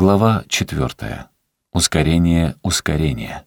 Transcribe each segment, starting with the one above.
Глава 4. Ускорение ускорения.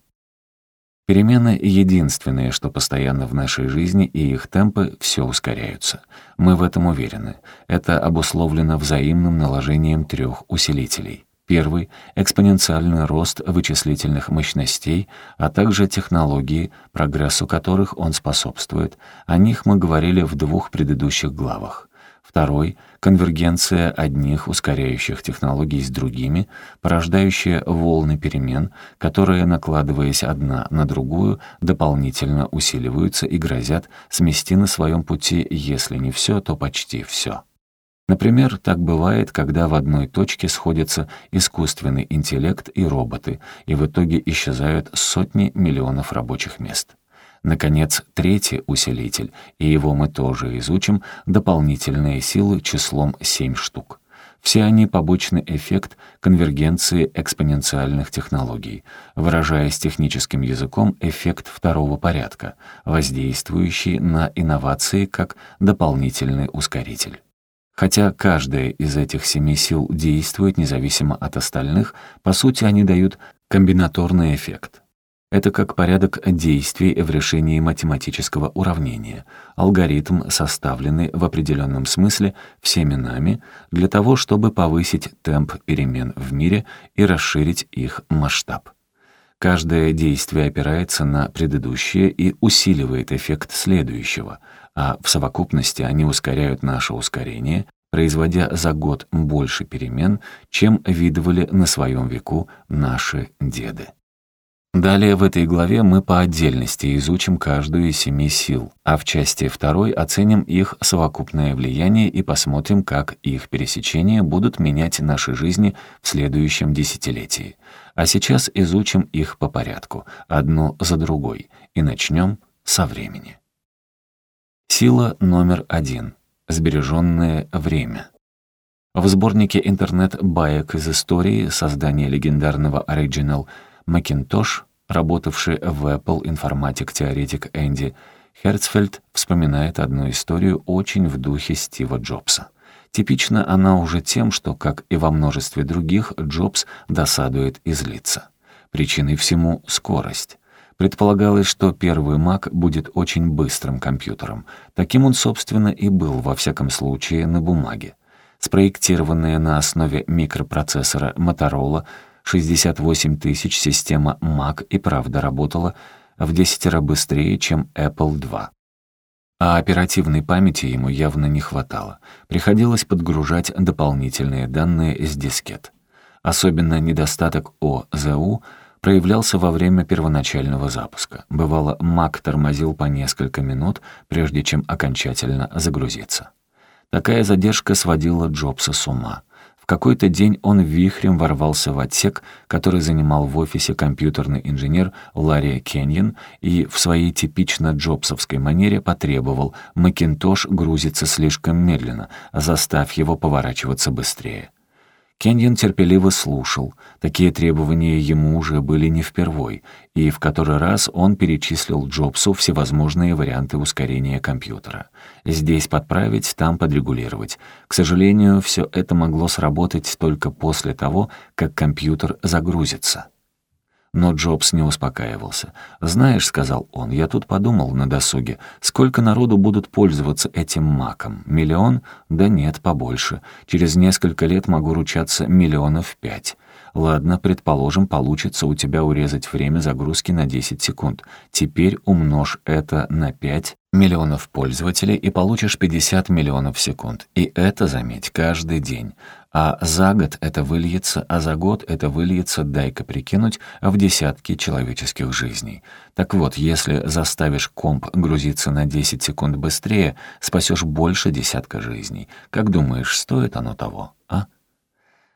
Перемены — единственные, что постоянно в нашей жизни, и их темпы все ускоряются. Мы в этом уверены. Это обусловлено взаимным наложением трех усилителей. Первый — экспоненциальный рост вычислительных мощностей, а также технологии, прогрессу которых он способствует. О них мы говорили в двух предыдущих главах. Второй — конвергенция одних ускоряющих технологий с другими, порождающая волны перемен, которые, накладываясь одна на другую, дополнительно усиливаются и грозят смести на своем пути, если не все, то почти все. Например, так бывает, когда в одной точке сходятся искусственный интеллект и роботы, и в итоге исчезают сотни миллионов рабочих мест. Наконец, третий усилитель, и его мы тоже изучим, дополнительные силы числом 7 штук. Все они побочный эффект конвергенции экспоненциальных технологий, выражаясь техническим языком, эффект второго порядка, воздействующий на инновации как дополнительный ускоритель. Хотя каждая из этих семи сил действует независимо от остальных, по сути они дают комбинаторный эффект. Это как порядок действий в решении математического уравнения, алгоритм, составленный в определенном смысле всеми нами для того, чтобы повысить темп перемен в мире и расширить их масштаб. Каждое действие опирается на предыдущее и усиливает эффект следующего, а в совокупности они ускоряют наше ускорение, производя за год больше перемен, чем видывали на своем веку наши деды. Далее в этой главе мы по отдельности изучим каждую из семи сил, а в части второй оценим их совокупное влияние и посмотрим, как их пересечения будут менять наши жизни в следующем десятилетии. А сейчас изучим их по порядку, одну за другой, и начнем со времени. Сила номер один. Сбереженное время. В сборнике интернет-баек из истории создания легендарного Original — Макинтош, работавший в Apple информатик-теоретик Энди Херцфельд, вспоминает одну историю очень в духе Стива Джобса. Типично она уже тем, что, как и во множестве других, Джобс досадует и злится. Причиной всему — скорость. Предполагалось, что первый Mac будет очень быстрым компьютером. Таким он, собственно, и был, во всяком случае, на бумаге. Спроектированная на основе микропроцессора Motorola — 68 тысяч система Mac и правда работала в десятеро быстрее, чем Apple II. А оперативной памяти ему явно не хватало. Приходилось подгружать дополнительные данные с дискет. Особенно недостаток ОЗУ проявлялся во время первоначального запуска. Бывало, Mac тормозил по несколько минут, прежде чем окончательно загрузиться. Такая задержка сводила Джобса с ума какой-то день он вихрем ворвался в отсек, который занимал в офисе компьютерный инженер Ларри Кеньон и в своей типично джобсовской манере потребовал «Макинтош грузится слишком медленно, заставь его поворачиваться быстрее». Кеньон терпеливо слушал. Такие требования ему уже были не впервой, и в который раз он перечислил Джобсу всевозможные варианты ускорения компьютера. Здесь подправить, там подрегулировать. К сожалению, все это могло сработать только после того, как компьютер загрузится. Но Джобс не успокаивался. «Знаешь», — сказал он, — «я тут подумал на досуге, сколько народу будут пользоваться этим маком? Миллион? Да нет, побольше. Через несколько лет могу ручаться миллионов пять. Ладно, предположим, получится у тебя урезать время загрузки на 10 секунд. Теперь умножь это на 5 миллионов пользователей и получишь 50 миллионов секунд. И это, заметь, каждый день. А за год это выльется, а за год это выльется, дай-ка прикинуть, в десятки человеческих жизней. Так вот, если заставишь комп грузиться на 10 секунд быстрее, спасешь больше десятка жизней. Как думаешь, стоит оно того?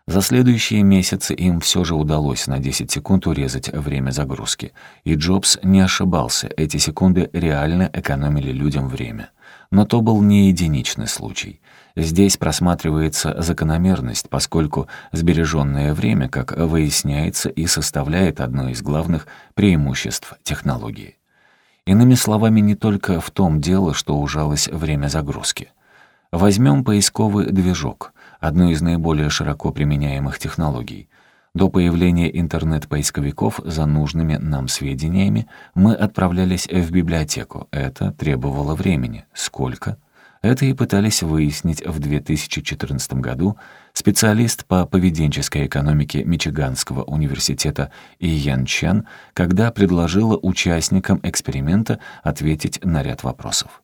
За следующие месяцы им все же удалось на 10 секунд урезать время загрузки. И Джобс не ошибался, эти секунды реально экономили людям время. Но то был не единичный случай. Здесь просматривается закономерность, поскольку сбереженное время, как выясняется, и составляет одно из главных преимуществ технологии. Иными словами, не только в том дело, что ужалось время загрузки. Возьмем поисковый движок, одну из наиболее широко применяемых технологий. До появления интернет-поисковиков за нужными нам сведениями мы отправлялись в библиотеку. Это требовало времени. Сколько? Это и пытались выяснить в 2014 году специалист по поведенческой экономике Мичиганского университета Иен Чен, когда предложила участникам эксперимента ответить на ряд вопросов.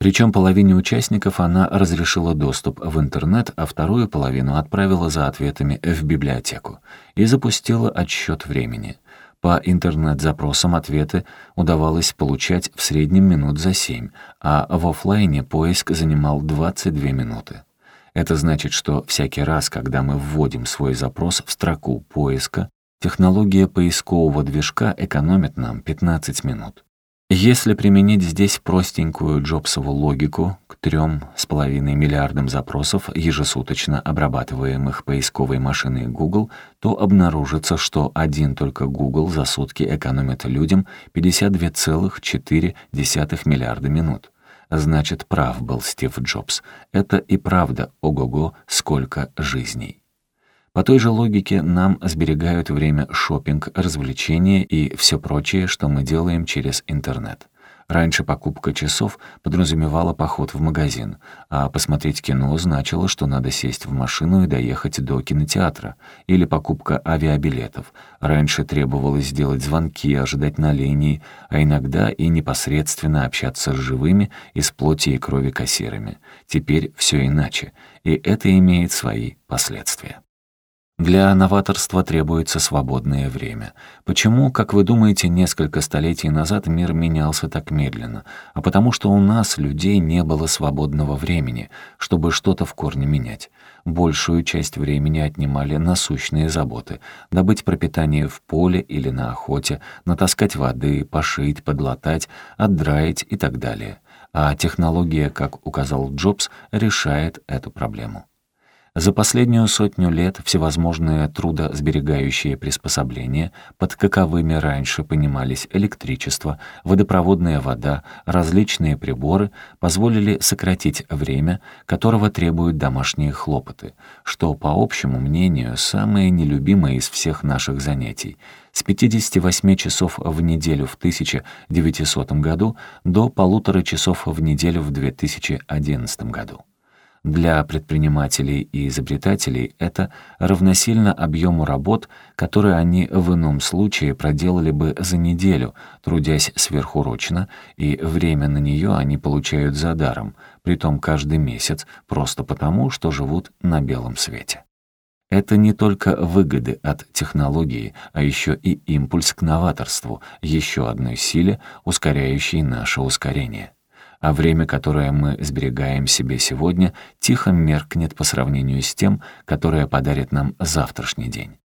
Причем половине участников она разрешила доступ в интернет, а вторую половину отправила за ответами в библиотеку и запустила отсчет времени. По интернет-запросам ответы удавалось получать в среднем минут за 7, а в офлайне поиск занимал 22 минуты. Это значит, что всякий раз, когда мы вводим свой запрос в строку поиска, технология поискового движка экономит нам 15 минут. Если применить здесь простенькую Джобсову логику к трем с половиной миллиардам запросов, ежесуточно обрабатываемых поисковой машиной Google, то обнаружится, что один только Google за сутки экономит людям 52,4 миллиарда минут. Значит, прав был Стив Джобс. Это и правда, ого-го, сколько жизней. По той же логике нам сберегают время шопинг, развлечения и все прочее, что мы делаем через интернет. Раньше покупка часов подразумевала поход в магазин, а посмотреть кино значило, что надо сесть в машину и доехать до кинотеатра, или покупка авиабилетов. Раньше требовалось сделать звонки, ожидать на линии, а иногда и непосредственно общаться с живыми из плоти и крови кассирами. Теперь все иначе, и это имеет свои последствия. Для новаторства требуется свободное время. Почему, как вы думаете, несколько столетий назад мир менялся так медленно? А потому что у нас, людей, не было свободного времени, чтобы что-то в корне менять. Большую часть времени отнимали насущные заботы. Добыть пропитание в поле или на охоте, натаскать воды, пошить, подлатать, отдраить и так далее. А технология, как указал Джобс, решает эту проблему. За последнюю сотню лет всевозможные трудосберегающие приспособления, под каковыми раньше понимались электричество, водопроводная вода, различные приборы, позволили сократить время, которого требуют домашние хлопоты, что, по общему мнению, самое нелюбимое из всех наших занятий. С 58 часов в неделю в 1900 году до полутора часов в неделю в 2011 году. Для предпринимателей и изобретателей это равносильно объему работ, которые они в ином случае проделали бы за неделю, трудясь сверхурочно, и время на нее они получают за даром, притом каждый месяц, просто потому, что живут на белом свете. Это не только выгоды от технологии, а еще и импульс к новаторству, еще одной силе, ускоряющей наше ускорение а время, которое мы сберегаем себе сегодня, тихо меркнет по сравнению с тем, которое подарит нам завтрашний день.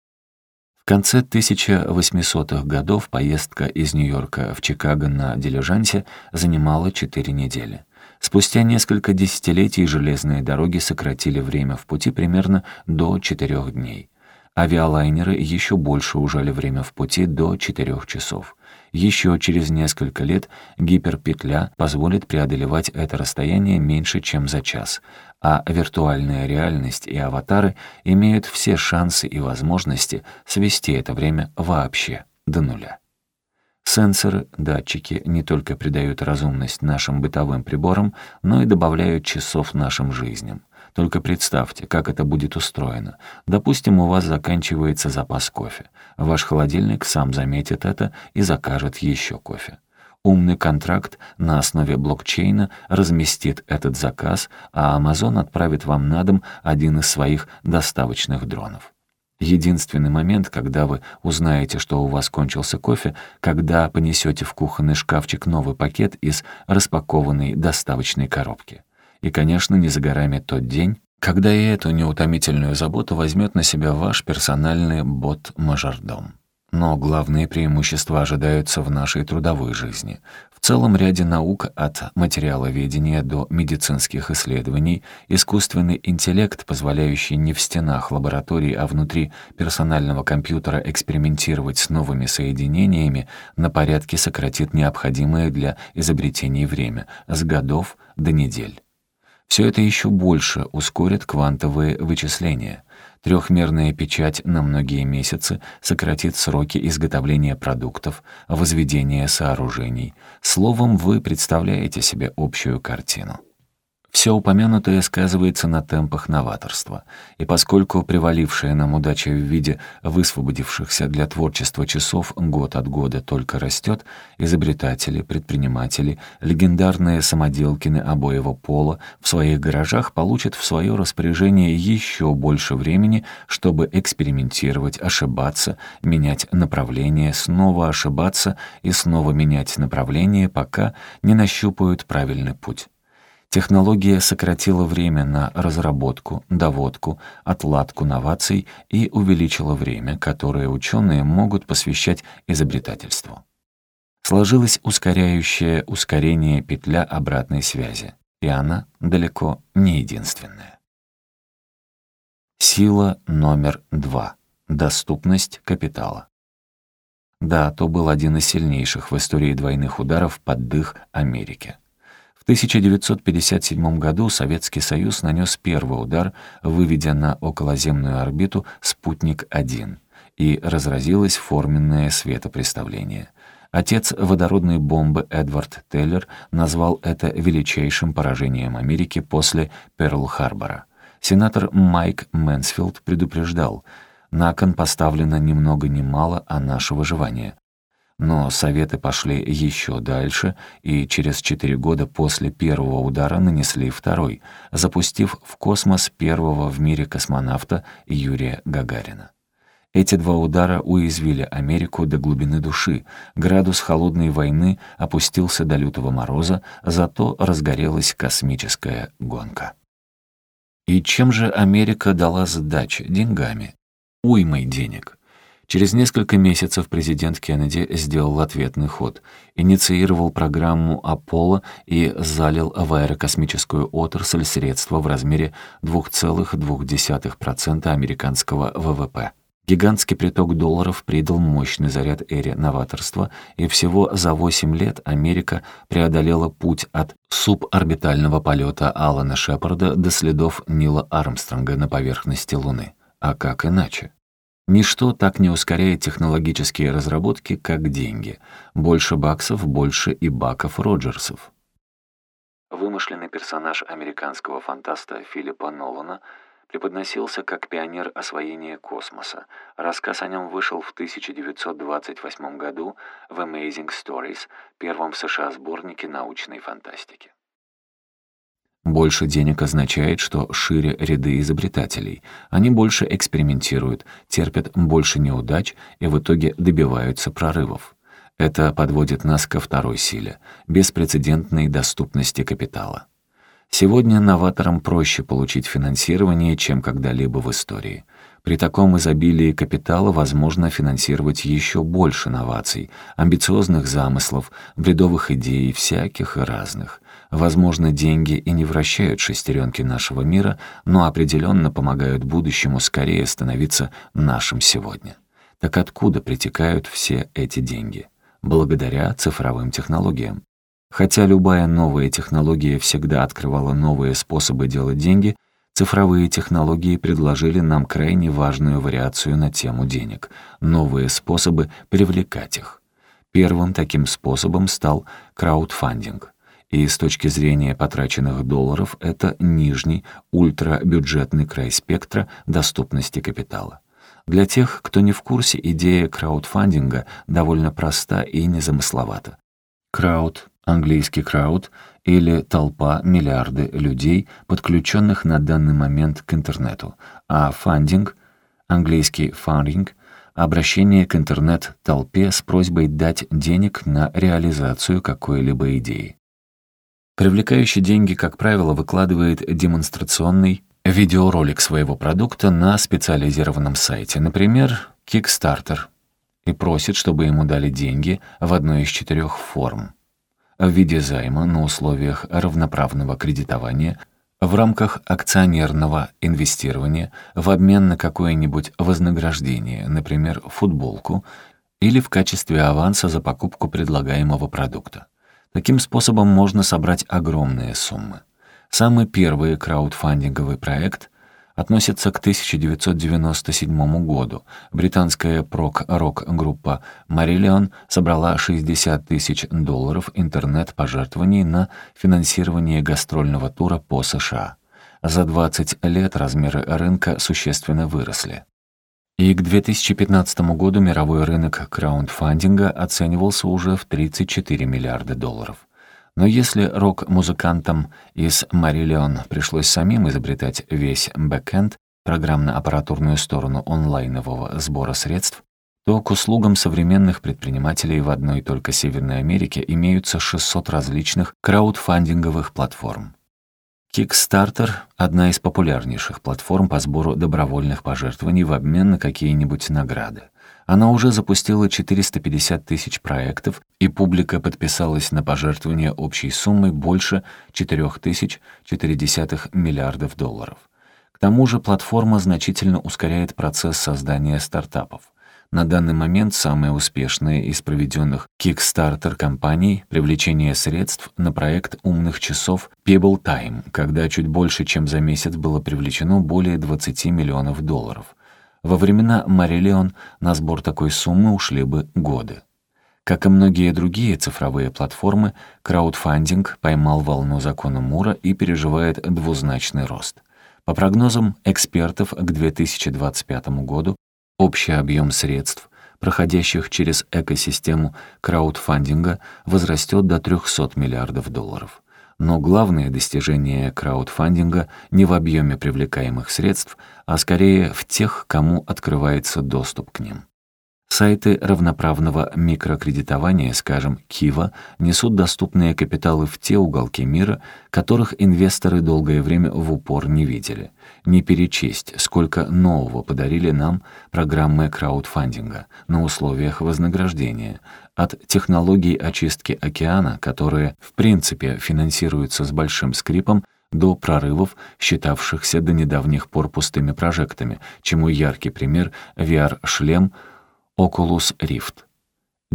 В конце 1800-х годов поездка из Нью-Йорка в Чикаго на дилижансе занимала 4 недели. Спустя несколько десятилетий железные дороги сократили время в пути примерно до 4 дней. Авиалайнеры еще больше ужали время в пути до 4 часов. Еще через несколько лет гиперпетля позволит преодолевать это расстояние меньше, чем за час, а виртуальная реальность и аватары имеют все шансы и возможности свести это время вообще до нуля. Сенсоры, датчики не только придают разумность нашим бытовым приборам, но и добавляют часов нашим жизням. Только представьте, как это будет устроено. Допустим, у вас заканчивается запас кофе. Ваш холодильник сам заметит это и закажет еще кофе. Умный контракт на основе блокчейна разместит этот заказ, а Amazon отправит вам на дом один из своих доставочных дронов. Единственный момент, когда вы узнаете, что у вас кончился кофе, когда понесете в кухонный шкафчик новый пакет из распакованной доставочной коробки. И, конечно, не за горами тот день, когда и эту неутомительную заботу возьмет на себя ваш персональный бот-мажордом. Но главные преимущества ожидаются в нашей трудовой жизни. В целом ряде наук от материаловедения до медицинских исследований искусственный интеллект, позволяющий не в стенах лаборатории, а внутри персонального компьютера экспериментировать с новыми соединениями, на порядке сократит необходимое для изобретений время с годов до недель. Все это еще больше ускорит квантовые вычисления. Трехмерная печать на многие месяцы сократит сроки изготовления продуктов, возведения сооружений. Словом, вы представляете себе общую картину. Все упомянутое сказывается на темпах новаторства, и поскольку привалившая нам удача в виде высвободившихся для творчества часов год от года только растет, изобретатели, предприниматели, легендарные самоделкины обоего пола в своих гаражах получат в свое распоряжение еще больше времени, чтобы экспериментировать, ошибаться, менять направление, снова ошибаться и снова менять направление, пока не нащупают правильный путь. Технология сократила время на разработку, доводку, отладку новаций и увеличила время, которое ученые могут посвящать изобретательству. Сложилась ускоряющая ускорение петля обратной связи, и она далеко не единственная. Сила номер два. Доступность капитала. Да, то был один из сильнейших в истории двойных ударов под дых Америки. В 1957 году Советский Союз нанес первый удар, выведя на околоземную орбиту «Спутник-1», и разразилось форменное светопреставление. Отец водородной бомбы Эдвард Теллер назвал это величайшим поражением Америки после Перл-Харбора. Сенатор Майк Мэнсфилд предупреждал, на кон поставлено ни много ни мало, а наше выживание. Но Советы пошли еще дальше и через четыре года после первого удара нанесли второй, запустив в космос первого в мире космонавта Юрия Гагарина. Эти два удара уязвили Америку до глубины души, градус холодной войны опустился до лютого мороза, зато разгорелась космическая гонка. И чем же Америка дала сдачи? Деньгами. Уймой денег. Через несколько месяцев президент Кеннеди сделал ответный ход, инициировал программу Аполло и залил в аэрокосмическую отрасль средства в размере 2,2% американского ВВП. Гигантский приток долларов придал мощный заряд эре новаторства, и всего за 8 лет Америка преодолела путь от суборбитального полета Алана Шепарда до следов Нила Армстронга на поверхности Луны. А как иначе? Ничто так не ускоряет технологические разработки, как деньги. Больше баксов, больше и баков Роджерсов. Вымышленный персонаж американского фантаста Филиппа Нолана преподносился как пионер освоения космоса. Рассказ о нем вышел в 1928 году в Amazing Stories, первом в США сборнике научной фантастики. Больше денег означает, что шире ряды изобретателей. Они больше экспериментируют, терпят больше неудач и в итоге добиваются прорывов. Это подводит нас ко второй силе — беспрецедентной доступности капитала. Сегодня новаторам проще получить финансирование, чем когда-либо в истории. При таком изобилии капитала возможно финансировать еще больше новаций, амбициозных замыслов, бредовых идей, всяких и разных. Возможно, деньги и не вращают шестеренки нашего мира, но определенно помогают будущему скорее становиться нашим сегодня. Так откуда притекают все эти деньги? Благодаря цифровым технологиям. Хотя любая новая технология всегда открывала новые способы делать деньги, цифровые технологии предложили нам крайне важную вариацию на тему денег, новые способы привлекать их. Первым таким способом стал краудфандинг. И с точки зрения потраченных долларов это нижний, ультрабюджетный край спектра доступности капитала. Для тех, кто не в курсе, идея краудфандинга довольно проста и незамысловата. Крауд, английский крауд, или толпа, миллиарды людей, подключенных на данный момент к интернету, а фандинг, английский funding, обращение к интернет-толпе с просьбой дать денег на реализацию какой-либо идеи. Привлекающий деньги, как правило, выкладывает демонстрационный видеоролик своего продукта на специализированном сайте, например, Kickstarter, и просит, чтобы ему дали деньги в одной из четырех форм. В виде займа на условиях равноправного кредитования в рамках акционерного инвестирования в обмен на какое-нибудь вознаграждение, например, футболку, или в качестве аванса за покупку предлагаемого продукта. Таким способом можно собрать огромные суммы. Самый первый краудфандинговый проект относится к 1997 году. Британская прок-рок-группа «Мариллион» собрала 60 тысяч долларов интернет-пожертвований на финансирование гастрольного тура по США. За 20 лет размеры рынка существенно выросли. И к 2015 году мировой рынок краундфандинга оценивался уже в 34 миллиарда долларов. Но если рок-музыкантам из Марилион пришлось самим изобретать весь бэкэнд, программно-аппаратурную сторону онлайнового сбора средств, то к услугам современных предпринимателей в одной только Северной Америке имеются 600 различных краудфандинговых платформ. Kickstarter — одна из популярнейших платформ по сбору добровольных пожертвований в обмен на какие-нибудь награды. Она уже запустила 450 тысяч проектов, и публика подписалась на пожертвования общей суммой больше 4004 миллиардов долларов. К тому же платформа значительно ускоряет процесс создания стартапов. На данный момент самая успешная из проведенных Kickstarter-компаний — привлечение средств на проект умных часов Pebble Time, когда чуть больше, чем за месяц было привлечено более 20 миллионов долларов — во времена Марилеон на сбор такой суммы ушли бы годы. Как и многие другие цифровые платформы, краудфандинг поймал волну закона Мура и переживает двузначный рост. По прогнозам экспертов, к 2025 году общий объем средств, проходящих через экосистему краудфандинга, возрастет до 300 миллиардов долларов. Но главное достижение краудфандинга не в объеме привлекаемых средств, а скорее в тех, кому открывается доступ к ним. Сайты равноправного микрокредитования, скажем, Кива, несут доступные капиталы в те уголки мира, которых инвесторы долгое время в упор не видели. Не перечесть, сколько нового подарили нам программы краудфандинга на условиях вознаграждения, от технологий очистки океана, которые в принципе финансируются с большим скрипом, до прорывов, считавшихся до недавних пор пустыми прожектами, чему яркий пример VR-шлем Oculus Rift.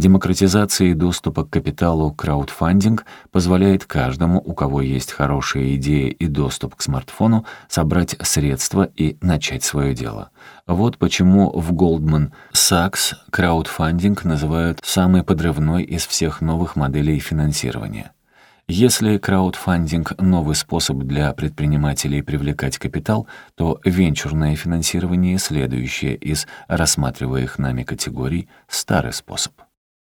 Демократизация доступа к капиталу краудфандинг позволяет каждому, у кого есть хорошая идея и доступ к смартфону, собрать средства и начать свое дело. Вот почему в Goldman Sachs краудфандинг называют самой подрывной из всех новых моделей финансирования. Если краудфандинг — новый способ для предпринимателей привлекать капитал, то венчурное финансирование — следующее из рассматриваемых нами категорий — старый способ.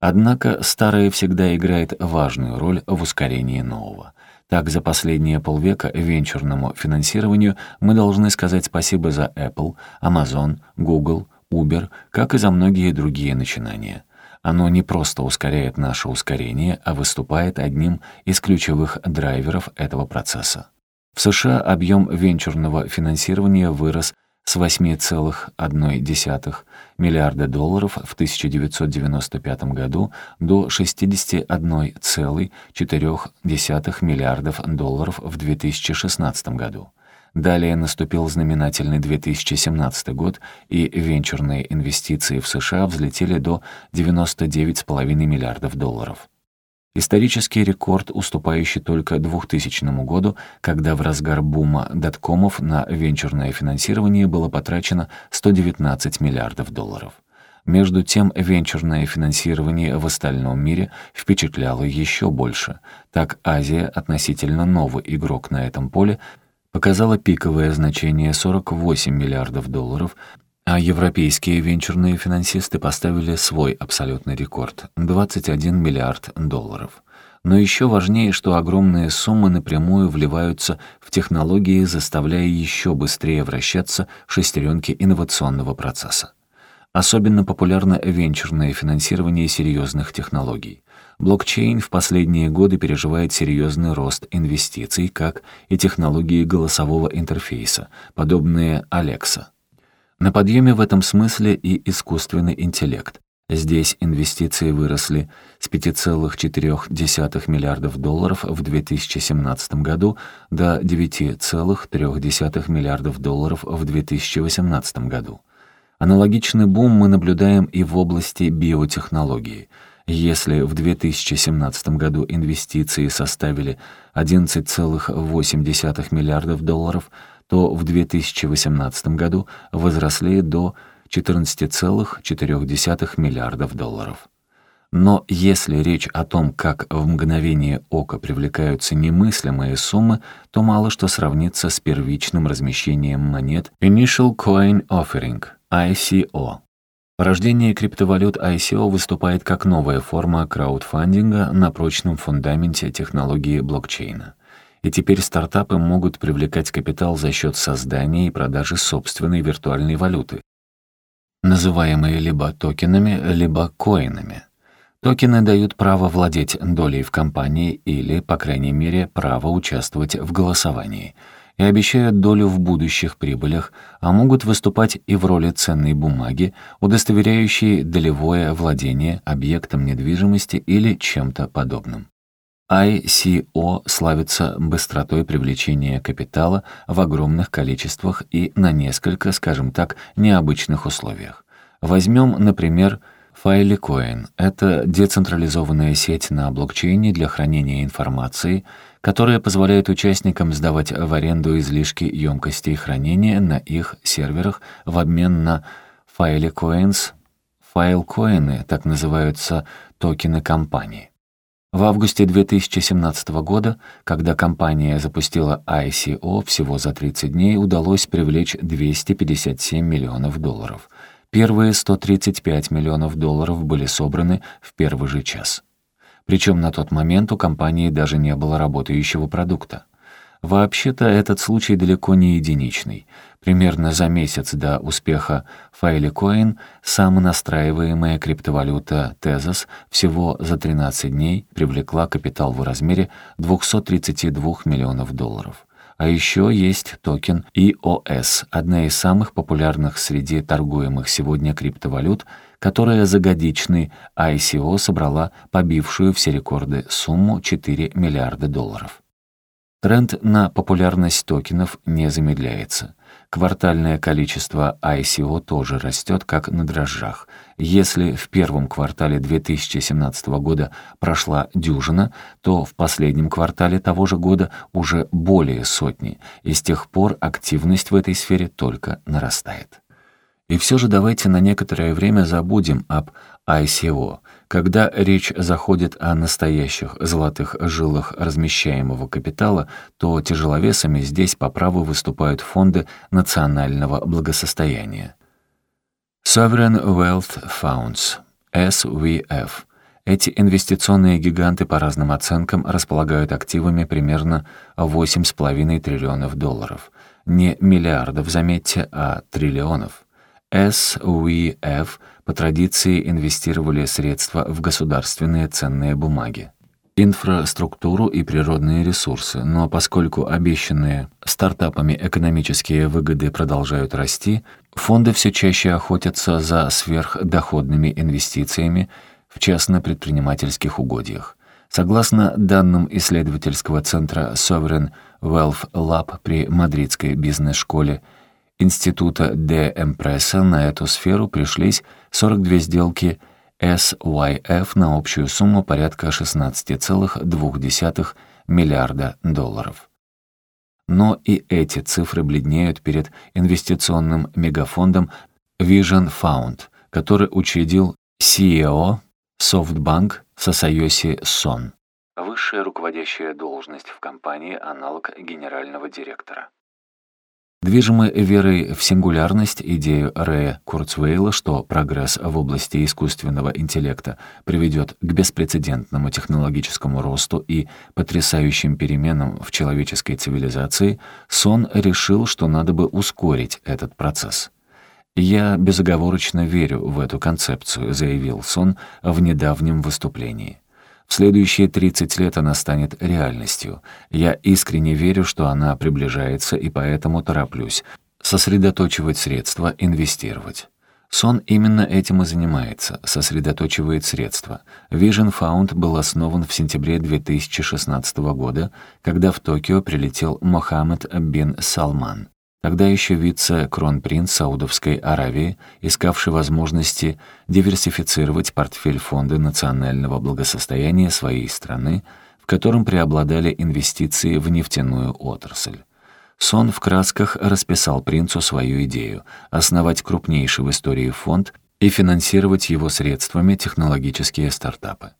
Однако старое всегда играет важную роль в ускорении нового. Так, за последние полвека венчурному финансированию мы должны сказать спасибо за Apple, Amazon, Google, Uber, как и за многие другие начинания. Оно не просто ускоряет наше ускорение, а выступает одним из ключевых драйверов этого процесса. В США объем венчурного финансирования вырос с 8,1 миллиарда долларов в 1995 году до 61,4 миллиардов долларов в 2016 году. Далее наступил знаменательный 2017 год, и венчурные инвестиции в США взлетели до 99,5 миллиардов долларов. Исторический рекорд, уступающий только 2000 году, когда в разгар бума доткомов на венчурное финансирование было потрачено 119 миллиардов долларов. Между тем, венчурное финансирование в остальном мире впечатляло еще больше. Так Азия, относительно новый игрок на этом поле, показала пиковое значение 48 миллиардов долларов, а европейские венчурные финансисты поставили свой абсолютный рекорд — 21 миллиард долларов. Но еще важнее, что огромные суммы напрямую вливаются в технологии, заставляя еще быстрее вращаться шестеренки инновационного процесса. Особенно популярно венчурное финансирование серьезных технологий. Блокчейн в последние годы переживает серьезный рост инвестиций, как и технологии голосового интерфейса, подобные Alexa. На подъеме в этом смысле и искусственный интеллект. Здесь инвестиции выросли с 5,4 миллиардов долларов в 2017 году до 9,3 миллиардов долларов в 2018 году. Аналогичный бум мы наблюдаем и в области биотехнологии. Если в 2017 году инвестиции составили 11,8 миллиардов долларов, то в 2018 году возросли до 14,4 миллиардов долларов. Но если речь о том, как в мгновение ока привлекаются немыслимые суммы, то мало что сравнится с первичным размещением монет Initial Coin Offering, ICO. Порождение криптовалют ICO выступает как новая форма краудфандинга на прочном фундаменте технологии блокчейна. И теперь стартапы могут привлекать капитал за счет создания и продажи собственной виртуальной валюты, называемые либо токенами, либо коинами. Токены дают право владеть долей в компании или, по крайней мере, право участвовать в голосовании и обещают долю в будущих прибылях, а могут выступать и в роли ценной бумаги, удостоверяющей долевое владение объектом недвижимости или чем-то подобным. ICO славится быстротой привлечения капитала в огромных количествах и на несколько, скажем так, необычных условиях. Возьмем, например, Filecoin — это децентрализованная сеть на блокчейне для хранения информации, которая позволяет участникам сдавать в аренду излишки емкостей хранения на их серверах в обмен на Filecoins. Файлкоины, так называются токены компании. В августе 2017 года, когда компания запустила ICO всего за 30 дней, удалось привлечь 257 миллионов долларов — Первые 135 миллионов долларов были собраны в первый же час. Причем на тот момент у компании даже не было работающего продукта. Вообще-то этот случай далеко не единичный. Примерно за месяц до успеха Filecoin самонастраиваемая криптовалюта Tezos всего за 13 дней привлекла капитал в размере 232 миллионов долларов. А еще есть токен EOS, одна из самых популярных среди торгуемых сегодня криптовалют, которая за годичный ICO собрала побившую все рекорды сумму 4 миллиарда долларов. Тренд на популярность токенов не замедляется. Квартальное количество ICO тоже растет, как на дрожжах. Если в первом квартале 2017 года прошла дюжина, то в последнем квартале того же года уже более сотни, и с тех пор активность в этой сфере только нарастает. И все же давайте на некоторое время забудем об ICO. Когда речь заходит о настоящих золотых жилах размещаемого капитала, то тяжеловесами здесь по праву выступают фонды национального благосостояния. Sovereign Wealth Funds, SVF. Эти инвестиционные гиганты по разным оценкам располагают активами примерно 8,5 триллионов долларов. Не миллиардов, заметьте, а триллионов. SVF по традиции инвестировали средства в государственные ценные бумаги, инфраструктуру и природные ресурсы, но поскольку обещанные стартапами экономические выгоды продолжают расти, фонды все чаще охотятся за сверхдоходными инвестициями в частно-предпринимательских угодьях. Согласно данным исследовательского центра Sovereign Wealth Lab при Мадридской бизнес-школе, Института Де Эмпресса на эту сферу пришлись 42 сделки SYF на общую сумму порядка 16,2 миллиарда долларов. Но и эти цифры бледнеют перед инвестиционным мегафондом Vision Fund, который учредил CEO SoftBank Сасайоси Сон. Высшая руководящая должность в компании, аналог генерального директора. Движимы верой в сингулярность идею Рэя Курцвейла, что прогресс в области искусственного интеллекта приведет к беспрецедентному технологическому росту и потрясающим переменам в человеческой цивилизации, Сон решил, что надо бы ускорить этот процесс. «Я безоговорочно верю в эту концепцию», — заявил Сон в недавнем выступлении. Следующие 30 лет она станет реальностью. Я искренне верю, что она приближается, и поэтому тороплюсь. Сосредоточивать средства, инвестировать. Сон именно этим и занимается, сосредоточивает средства. Vision Found был основан в сентябре 2016 года, когда в Токио прилетел Мохаммед бин Салман тогда еще вице-кронпринц Саудовской Аравии, искавший возможности диверсифицировать портфель Фонда национального благосостояния своей страны, в котором преобладали инвестиции в нефтяную отрасль. Сон в красках расписал принцу свою идею — основать крупнейший в истории фонд и финансировать его средствами технологические стартапы.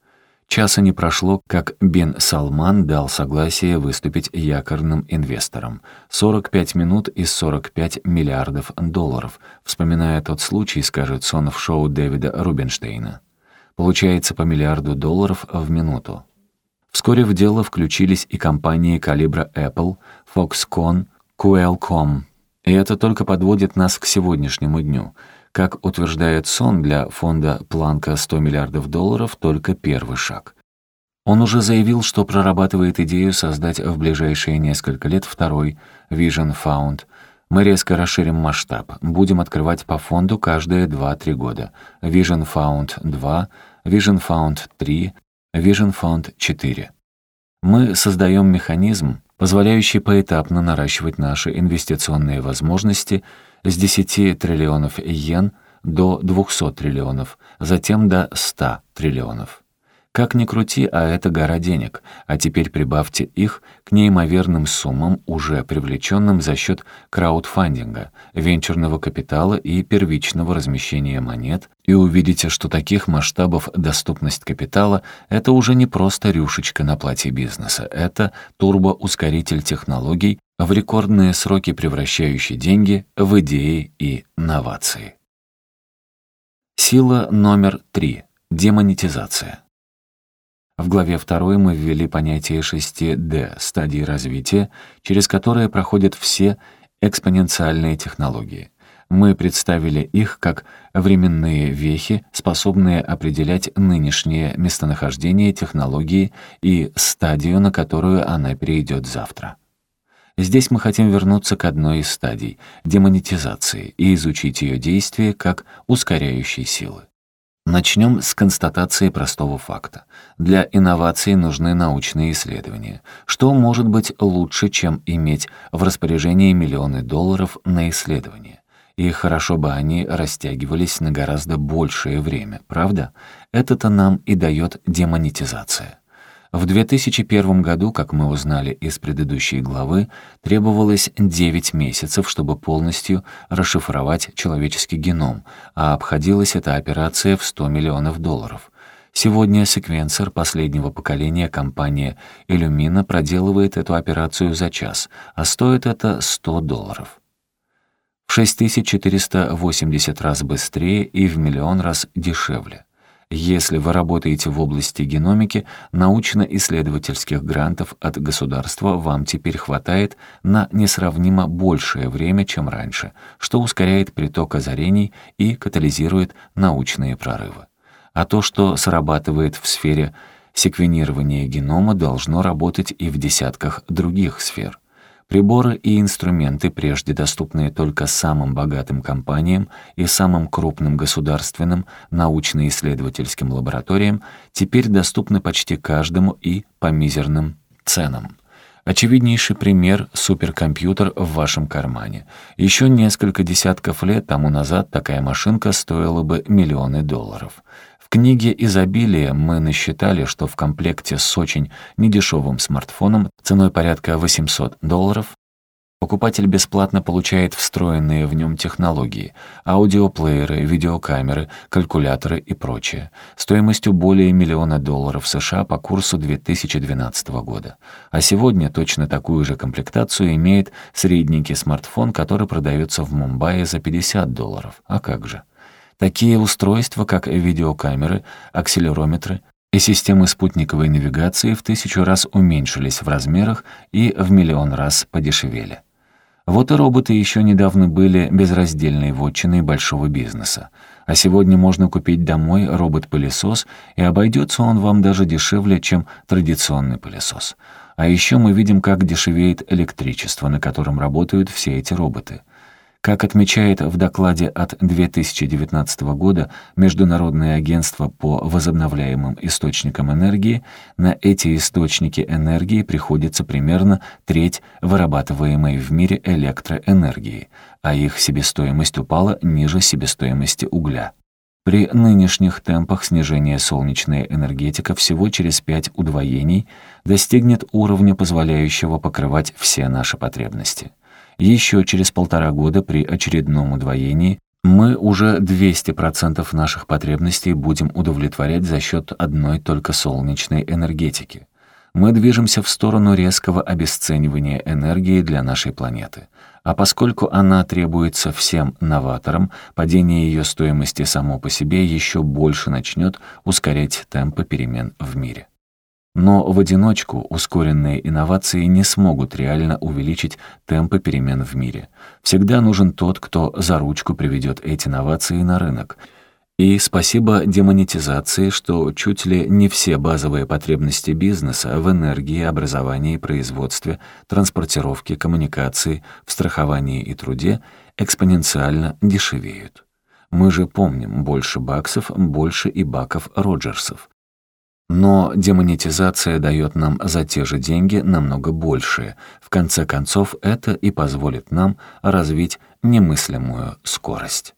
Часа не прошло, как Бен Салман дал согласие выступить якорным инвестором. 45 минут из 45 миллиардов долларов. Вспоминая тот случай, скажет Сон в шоу Дэвида Рубинштейна. Получается по миллиарду долларов в минуту. Вскоре в дело включились и компании калибра Apple, Foxconn, Qualcomm. И это только подводит нас к сегодняшнему дню — как утверждает Сон, для фонда Планка 100 миллиардов долларов только первый шаг. Он уже заявил, что прорабатывает идею создать в ближайшие несколько лет второй Vision Found. Мы резко расширим масштаб, будем открывать по фонду каждые 2-3 года. Vision Found 2, Vision Found 3, Vision Found 4. Мы создаем механизм, позволяющий поэтапно наращивать наши инвестиционные возможности с 10 триллионов йен до 200 триллионов, затем до 100 триллионов. Как ни крути, а это гора денег, а теперь прибавьте их к неимоверным суммам, уже привлеченным за счет краудфандинга, венчурного капитала и первичного размещения монет, и увидите, что таких масштабов доступность капитала — это уже не просто рюшечка на платье бизнеса, это турбоускоритель технологий, в рекордные сроки превращающий деньги в идеи и новации. Сила номер три. Демонетизация. В главе 2 мы ввели понятие 6D стадии развития, через которые проходят все экспоненциальные технологии. Мы представили их как временные вехи, способные определять нынешнее местонахождение технологии и стадию, на которую она перейдет завтра. Здесь мы хотим вернуться к одной из стадий — демонетизации и изучить ее действие как ускоряющей силы. Начнем с констатации простого факта. Для инноваций нужны научные исследования. Что может быть лучше, чем иметь в распоряжении миллионы долларов на исследования? И хорошо бы они растягивались на гораздо большее время, правда? Это-то нам и дает демонетизация. В 2001 году, как мы узнали из предыдущей главы, требовалось 9 месяцев, чтобы полностью расшифровать человеческий геном, а обходилась эта операция в 100 миллионов долларов. Сегодня секвенсор последнего поколения компания Illumina проделывает эту операцию за час, а стоит это 100 долларов. В 6480 раз быстрее и в миллион раз дешевле. Если вы работаете в области геномики, научно-исследовательских грантов от государства вам теперь хватает на несравнимо большее время, чем раньше, что ускоряет приток озарений и катализирует научные прорывы. А то, что срабатывает в сфере секвенирования генома, должно работать и в десятках других сфер. Приборы и инструменты, прежде доступные только самым богатым компаниям и самым крупным государственным научно-исследовательским лабораториям, теперь доступны почти каждому и по мизерным ценам. Очевиднейший пример — суперкомпьютер в вашем кармане. Еще несколько десятков лет тому назад такая машинка стоила бы миллионы долларов книге «Изобилие» мы насчитали, что в комплекте с очень недешевым смартфоном ценой порядка 800 долларов покупатель бесплатно получает встроенные в нем технологии — аудиоплееры, видеокамеры, калькуляторы и прочее, стоимостью более миллиона долларов США по курсу 2012 года. А сегодня точно такую же комплектацию имеет средненький смартфон, который продается в Мумбаи за 50 долларов. А как же? Такие устройства, как видеокамеры, акселерометры и системы спутниковой навигации в тысячу раз уменьшились в размерах и в миллион раз подешевели. Вот и роботы еще недавно были безраздельной вотчиной большого бизнеса. А сегодня можно купить домой робот-пылесос, и обойдется он вам даже дешевле, чем традиционный пылесос. А еще мы видим, как дешевеет электричество, на котором работают все эти роботы — как отмечает в докладе от 2019 года Международное агентство по возобновляемым источникам энергии, на эти источники энергии приходится примерно треть вырабатываемой в мире электроэнергии, а их себестоимость упала ниже себестоимости угля. При нынешних темпах снижения солнечная энергетика всего через пять удвоений достигнет уровня, позволяющего покрывать все наши потребности. Еще через полтора года при очередном удвоении мы уже 200% наших потребностей будем удовлетворять за счет одной только солнечной энергетики. Мы движемся в сторону резкого обесценивания энергии для нашей планеты. А поскольку она требуется всем новаторам, падение ее стоимости само по себе еще больше начнет ускорять темпы перемен в мире. Но в одиночку ускоренные инновации не смогут реально увеличить темпы перемен в мире. Всегда нужен тот, кто за ручку приведет эти инновации на рынок. И спасибо демонетизации, что чуть ли не все базовые потребности бизнеса в энергии, образовании, производстве, транспортировке, коммуникации, в страховании и труде экспоненциально дешевеют. Мы же помним, больше баксов, больше и баков Роджерсов. Но демонетизация дает нам за те же деньги намного больше. В конце концов, это и позволит нам развить немыслимую скорость.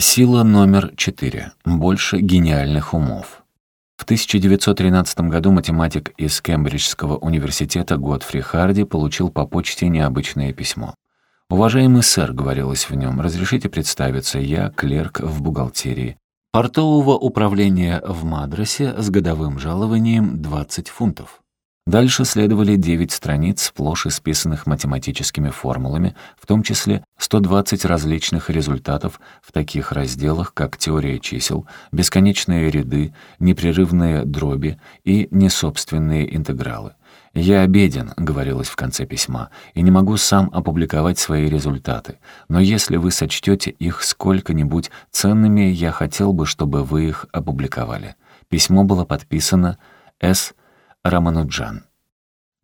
Сила номер четыре. Больше гениальных умов. В 1913 году математик из Кембриджского университета Готфри Харди получил по почте необычное письмо. «Уважаемый сэр», — говорилось в нем, — «разрешите представиться, я клерк в бухгалтерии портового управления в Мадрасе с годовым жалованием 20 фунтов. Дальше следовали 9 страниц, сплошь исписанных математическими формулами, в том числе 120 различных результатов в таких разделах, как теория чисел, бесконечные ряды, непрерывные дроби и несобственные интегралы. «Я обеден», — говорилось в конце письма, «и не могу сам опубликовать свои результаты. Но если вы сочтете их сколько-нибудь ценными, я хотел бы, чтобы вы их опубликовали». Письмо было подписано «С. Рамануджан».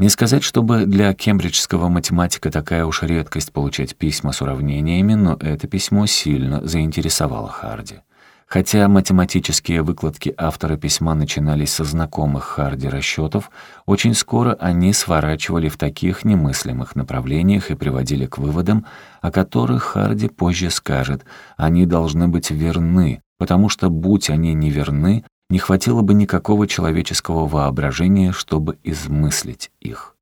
Не сказать, чтобы для кембриджского математика такая уж редкость получать письма с уравнениями, но это письмо сильно заинтересовало Харди. Хотя математические выкладки автора письма начинались со знакомых Харди расчетов, очень скоро они сворачивали в таких немыслимых направлениях и приводили к выводам, о которых Харди позже скажет, они должны быть верны, потому что, будь они неверны, не хватило бы никакого человеческого воображения, чтобы измыслить их.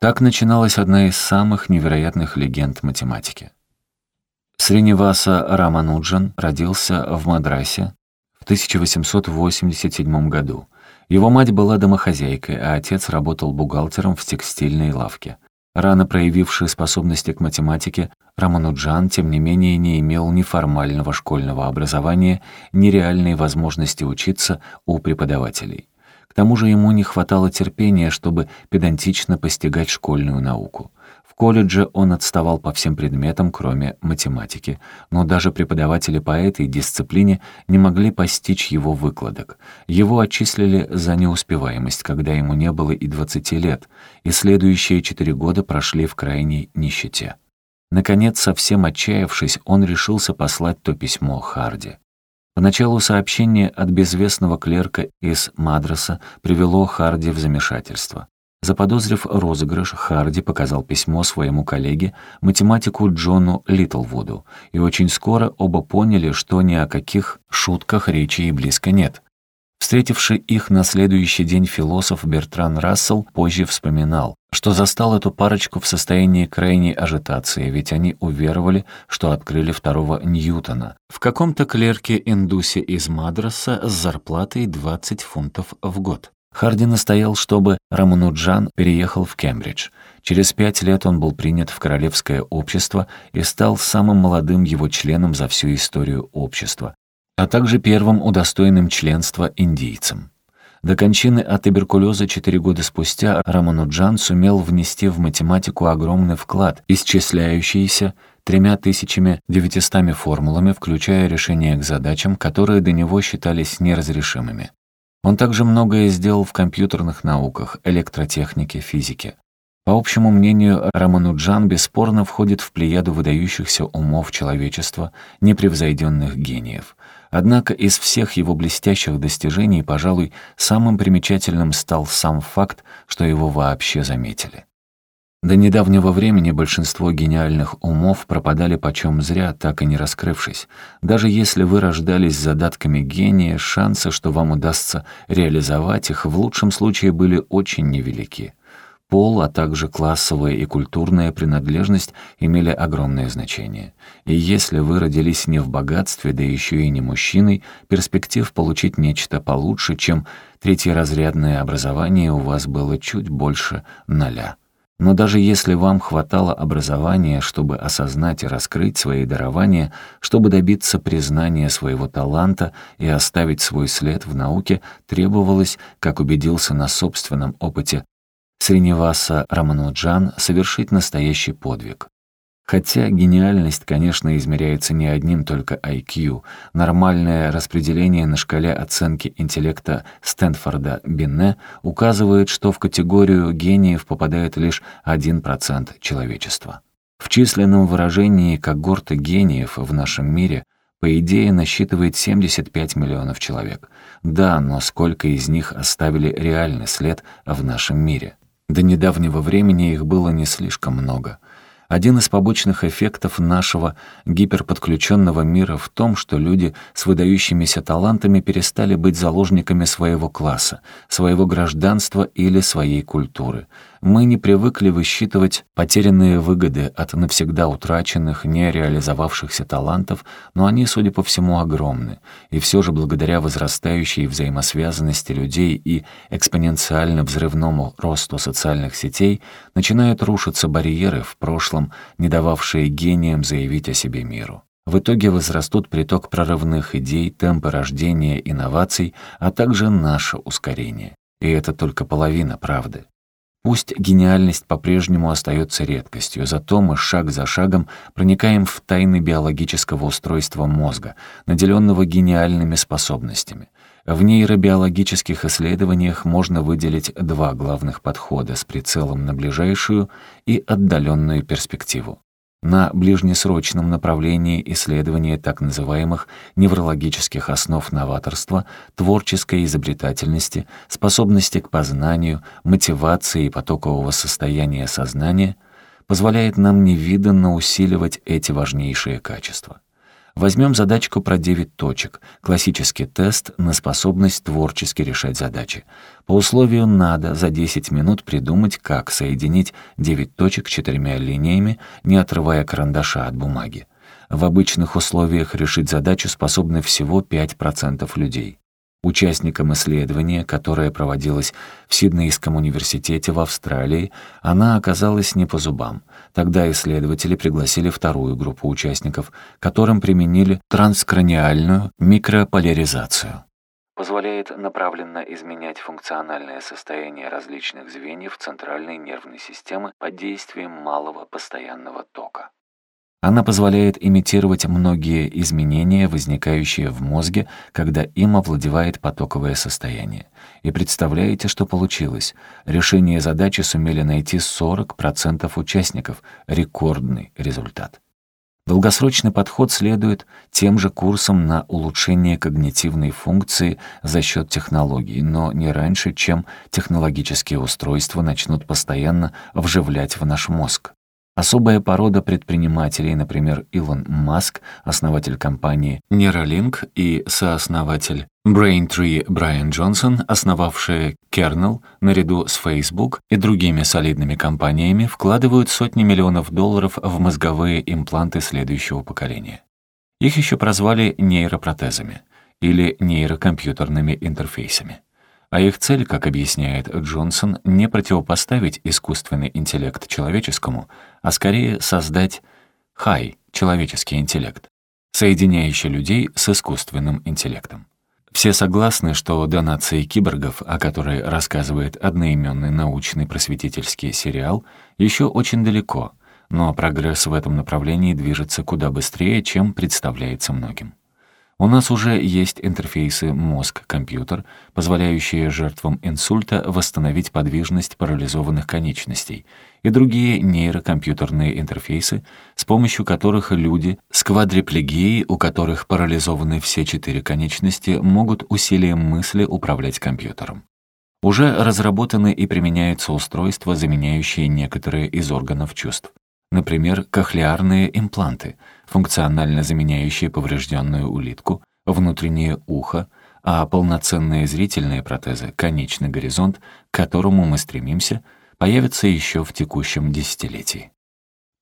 Так начиналась одна из самых невероятных легенд математики. Сриниваса Рамануджан родился в Мадрасе в 1887 году. Его мать была домохозяйкой, а отец работал бухгалтером в текстильной лавке. Рано проявивший способности к математике, Рамануджан, тем не менее, не имел ни формального школьного образования, ни реальной возможности учиться у преподавателей. К тому же ему не хватало терпения, чтобы педантично постигать школьную науку колледже он отставал по всем предметам, кроме математики, но даже преподаватели по этой дисциплине не могли постичь его выкладок. Его отчислили за неуспеваемость, когда ему не было и 20 лет, и следующие четыре года прошли в крайней нищете. Наконец, совсем отчаявшись, он решился послать то письмо Харди. Поначалу сообщение от безвестного клерка из Мадраса привело Харди в замешательство. Заподозрив розыгрыш, Харди показал письмо своему коллеге, математику Джону Литлвуду, и очень скоро оба поняли, что ни о каких шутках речи и близко нет. Встретивший их на следующий день философ Бертран Рассел позже вспоминал, что застал эту парочку в состоянии крайней ажитации, ведь они уверовали, что открыли второго Ньютона в каком-то клерке-индусе из Мадраса с зарплатой 20 фунтов в год. Харди настоял, чтобы Рамануджан переехал в Кембридж. Через пять лет он был принят в Королевское общество и стал самым молодым его членом за всю историю общества, а также первым удостоенным членства индийцем. До кончины от туберкулеза четыре года спустя Рамануджан сумел внести в математику огромный вклад, исчисляющийся тремя тысячами девятистами формулами, включая решения к задачам, которые до него считались неразрешимыми. Он также многое сделал в компьютерных науках, электротехнике, физике. По общему мнению, Рамануджан бесспорно входит в плеяду выдающихся умов человечества, непревзойденных гениев. Однако из всех его блестящих достижений, пожалуй, самым примечательным стал сам факт, что его вообще заметили. До недавнего времени большинство гениальных умов пропадали почем зря, так и не раскрывшись. Даже если вы рождались с задатками гения, шансы, что вам удастся реализовать их, в лучшем случае были очень невелики. Пол, а также классовая и культурная принадлежность имели огромное значение. И если вы родились не в богатстве, да еще и не мужчиной, перспектив получить нечто получше, чем третьеразрядное образование у вас было чуть больше ноля. Но даже если вам хватало образования, чтобы осознать и раскрыть свои дарования, чтобы добиться признания своего таланта и оставить свой след в науке, требовалось, как убедился на собственном опыте Сриниваса Рамануджан совершить настоящий подвиг. Хотя гениальность, конечно, измеряется не одним только IQ, нормальное распределение на шкале оценки интеллекта Стэнфорда Бинне указывает, что в категорию гениев попадает лишь 1% человечества. В численном выражении когорты гениев в нашем мире по идее насчитывает 75 миллионов человек. Да, но сколько из них оставили реальный след в нашем мире? До недавнего времени их было не слишком много. Один из побочных эффектов нашего гиперподключенного мира в том, что люди с выдающимися талантами перестали быть заложниками своего класса, своего гражданства или своей культуры. Мы не привыкли высчитывать потерянные выгоды от навсегда утраченных, не реализовавшихся талантов, но они, судя по всему, огромны. И все же благодаря возрастающей взаимосвязанности людей и экспоненциально взрывному росту социальных сетей начинают рушиться барьеры в прошлом, не дававшие гениям заявить о себе миру. В итоге возрастут приток прорывных идей, темпы рождения инноваций, а также наше ускорение. И это только половина правды. Пусть гениальность по-прежнему остается редкостью, зато мы шаг за шагом проникаем в тайны биологического устройства мозга, наделенного гениальными способностями. В нейробиологических исследованиях можно выделить два главных подхода с прицелом на ближайшую и отдаленную перспективу на ближнесрочном направлении исследования так называемых неврологических основ новаторства, творческой изобретательности, способности к познанию, мотивации и потокового состояния сознания позволяет нам невиданно усиливать эти важнейшие качества. Возьмем задачку про 9 точек, классический тест на способность творчески решать задачи. По условию надо за 10 минут придумать, как соединить 9 точек четырьмя линиями, не отрывая карандаша от бумаги. В обычных условиях решить задачу способны всего 5% людей. Участникам исследования, которое проводилось в Сиднейском университете в Австралии, она оказалась не по зубам. Тогда исследователи пригласили вторую группу участников, которым применили транскраниальную микрополяризацию. Позволяет направленно изменять функциональное состояние различных звеньев центральной нервной системы под действием малого постоянного тока. Она позволяет имитировать многие изменения, возникающие в мозге, когда им овладевает потоковое состояние. И представляете, что получилось? Решение задачи сумели найти 40% участников. Рекордный результат. Долгосрочный подход следует тем же курсом на улучшение когнитивной функции за счет технологий, но не раньше, чем технологические устройства начнут постоянно вживлять в наш мозг. Особая порода предпринимателей, например, Илон Маск, основатель компании Neuralink и сооснователь Braintree Брайан Джонсон, основавшие Kernel, наряду с Facebook и другими солидными компаниями, вкладывают сотни миллионов долларов в мозговые импланты следующего поколения. Их еще прозвали нейропротезами или нейрокомпьютерными интерфейсами. А их цель, как объясняет Джонсон, не противопоставить искусственный интеллект человеческому, а скорее создать хай, человеческий интеллект, соединяющий людей с искусственным интеллектом. Все согласны, что до нации киборгов, о которой рассказывает одноименный научный просветительский сериал, еще очень далеко, но прогресс в этом направлении движется куда быстрее, чем представляется многим. У нас уже есть интерфейсы мозг-компьютер, позволяющие жертвам инсульта восстановить подвижность парализованных конечностей, и другие нейрокомпьютерные интерфейсы, с помощью которых люди с квадриплегией, у которых парализованы все четыре конечности, могут усилием мысли управлять компьютером. Уже разработаны и применяются устройства, заменяющие некоторые из органов чувств. Например, кохлеарные импланты, функционально заменяющие поврежденную улитку, внутреннее ухо, а полноценные зрительные протезы — конечный горизонт, к которому мы стремимся, появится еще в текущем десятилетии.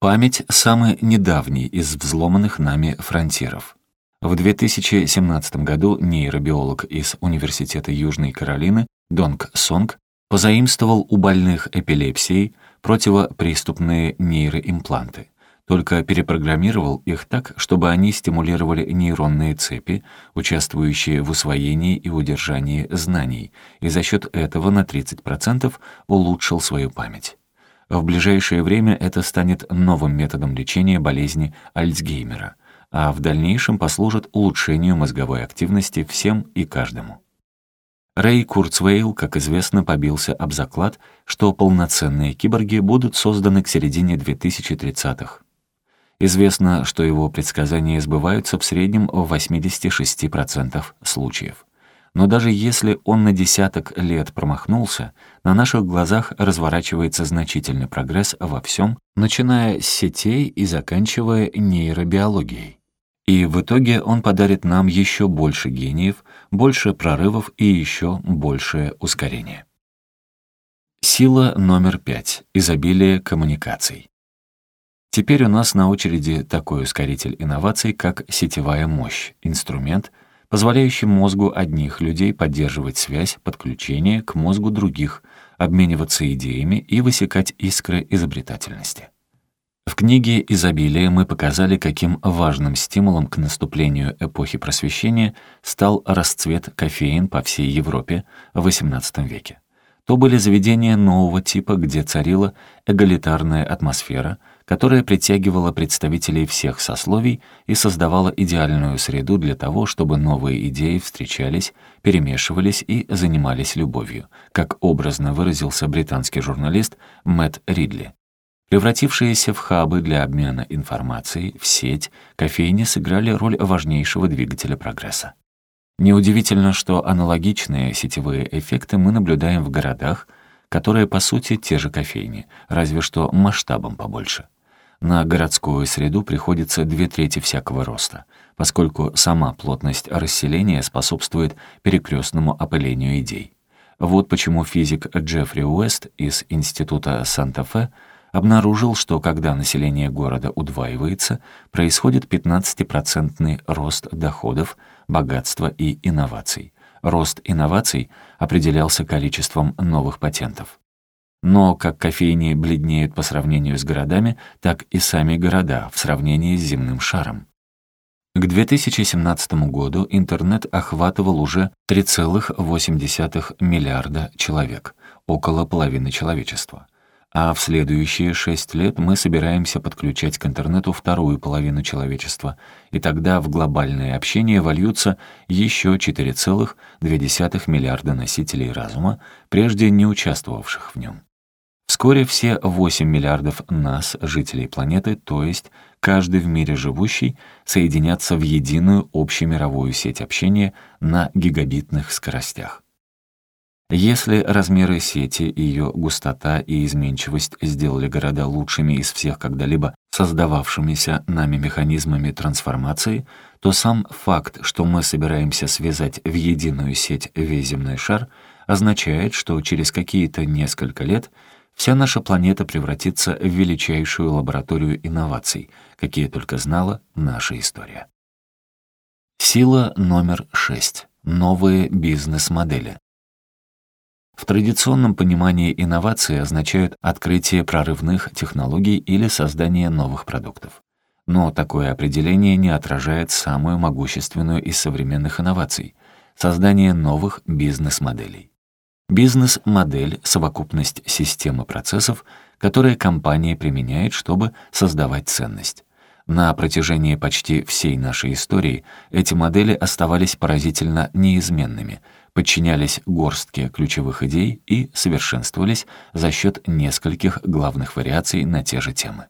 Память — самый недавний из взломанных нами фронтиров. В 2017 году нейробиолог из Университета Южной Каролины Донг Сонг позаимствовал у больных эпилепсией противоприступные нейроимпланты, только перепрограммировал их так, чтобы они стимулировали нейронные цепи, участвующие в усвоении и удержании знаний, и за счет этого на 30% улучшил свою память. В ближайшее время это станет новым методом лечения болезни Альцгеймера — а в дальнейшем послужит улучшению мозговой активности всем и каждому. Рэй Курцвейл, как известно, побился об заклад, что полноценные киборги будут созданы к середине 2030-х. Известно, что его предсказания сбываются в среднем в 86% случаев. Но даже если он на десяток лет промахнулся, на наших глазах разворачивается значительный прогресс во всем, начиная с сетей и заканчивая нейробиологией. И в итоге он подарит нам еще больше гениев, больше прорывов и еще большее ускорение. Сила номер пять. Изобилие коммуникаций. Теперь у нас на очереди такой ускоритель инноваций, как сетевая мощь, инструмент, позволяющий мозгу одних людей поддерживать связь, подключение к мозгу других, обмениваться идеями и высекать искры изобретательности. В книге «Изобилие» мы показали, каким важным стимулом к наступлению эпохи просвещения стал расцвет кофеин по всей Европе в XVIII веке. То были заведения нового типа, где царила эгалитарная атмосфера, которая притягивала представителей всех сословий и создавала идеальную среду для того, чтобы новые идеи встречались, перемешивались и занимались любовью, как образно выразился британский журналист Мэтт Ридли. Превратившиеся в хабы для обмена информацией, в сеть, кофейни сыграли роль важнейшего двигателя прогресса. Неудивительно, что аналогичные сетевые эффекты мы наблюдаем в городах, которые, по сути, те же кофейни, разве что масштабом побольше. На городскую среду приходится две трети всякого роста, поскольку сама плотность расселения способствует перекрестному опылению идей. Вот почему физик Джеффри Уэст из Института Санта-Фе обнаружил, что когда население города удваивается, происходит 15% рост доходов, богатства и инноваций. Рост инноваций определялся количеством новых патентов. Но как кофейни бледнеют по сравнению с городами, так и сами города в сравнении с земным шаром. К 2017 году интернет охватывал уже 3,8 миллиарда человек, около половины человечества а в следующие шесть лет мы собираемся подключать к интернету вторую половину человечества, и тогда в глобальное общение вольются еще 4,2 миллиарда носителей разума, прежде не участвовавших в нем. Вскоре все 8 миллиардов нас, жителей планеты, то есть каждый в мире живущий, соединятся в единую общемировую сеть общения на гигабитных скоростях. Если размеры сети, ее густота и изменчивость сделали города лучшими из всех когда-либо создававшимися нами механизмами трансформации, то сам факт, что мы собираемся связать в единую сеть весь земной шар, означает, что через какие-то несколько лет вся наша планета превратится в величайшую лабораторию инноваций, какие только знала наша история. Сила номер шесть. Новые бизнес-модели. В традиционном понимании инновации означают открытие прорывных технологий или создание новых продуктов. Но такое определение не отражает самую могущественную из современных инноваций — создание новых бизнес-моделей. Бизнес-модель — совокупность системы процессов, которые компания применяет, чтобы создавать ценность. На протяжении почти всей нашей истории эти модели оставались поразительно неизменными — подчинялись горстке ключевых идей и совершенствовались за счет нескольких главных вариаций на те же темы.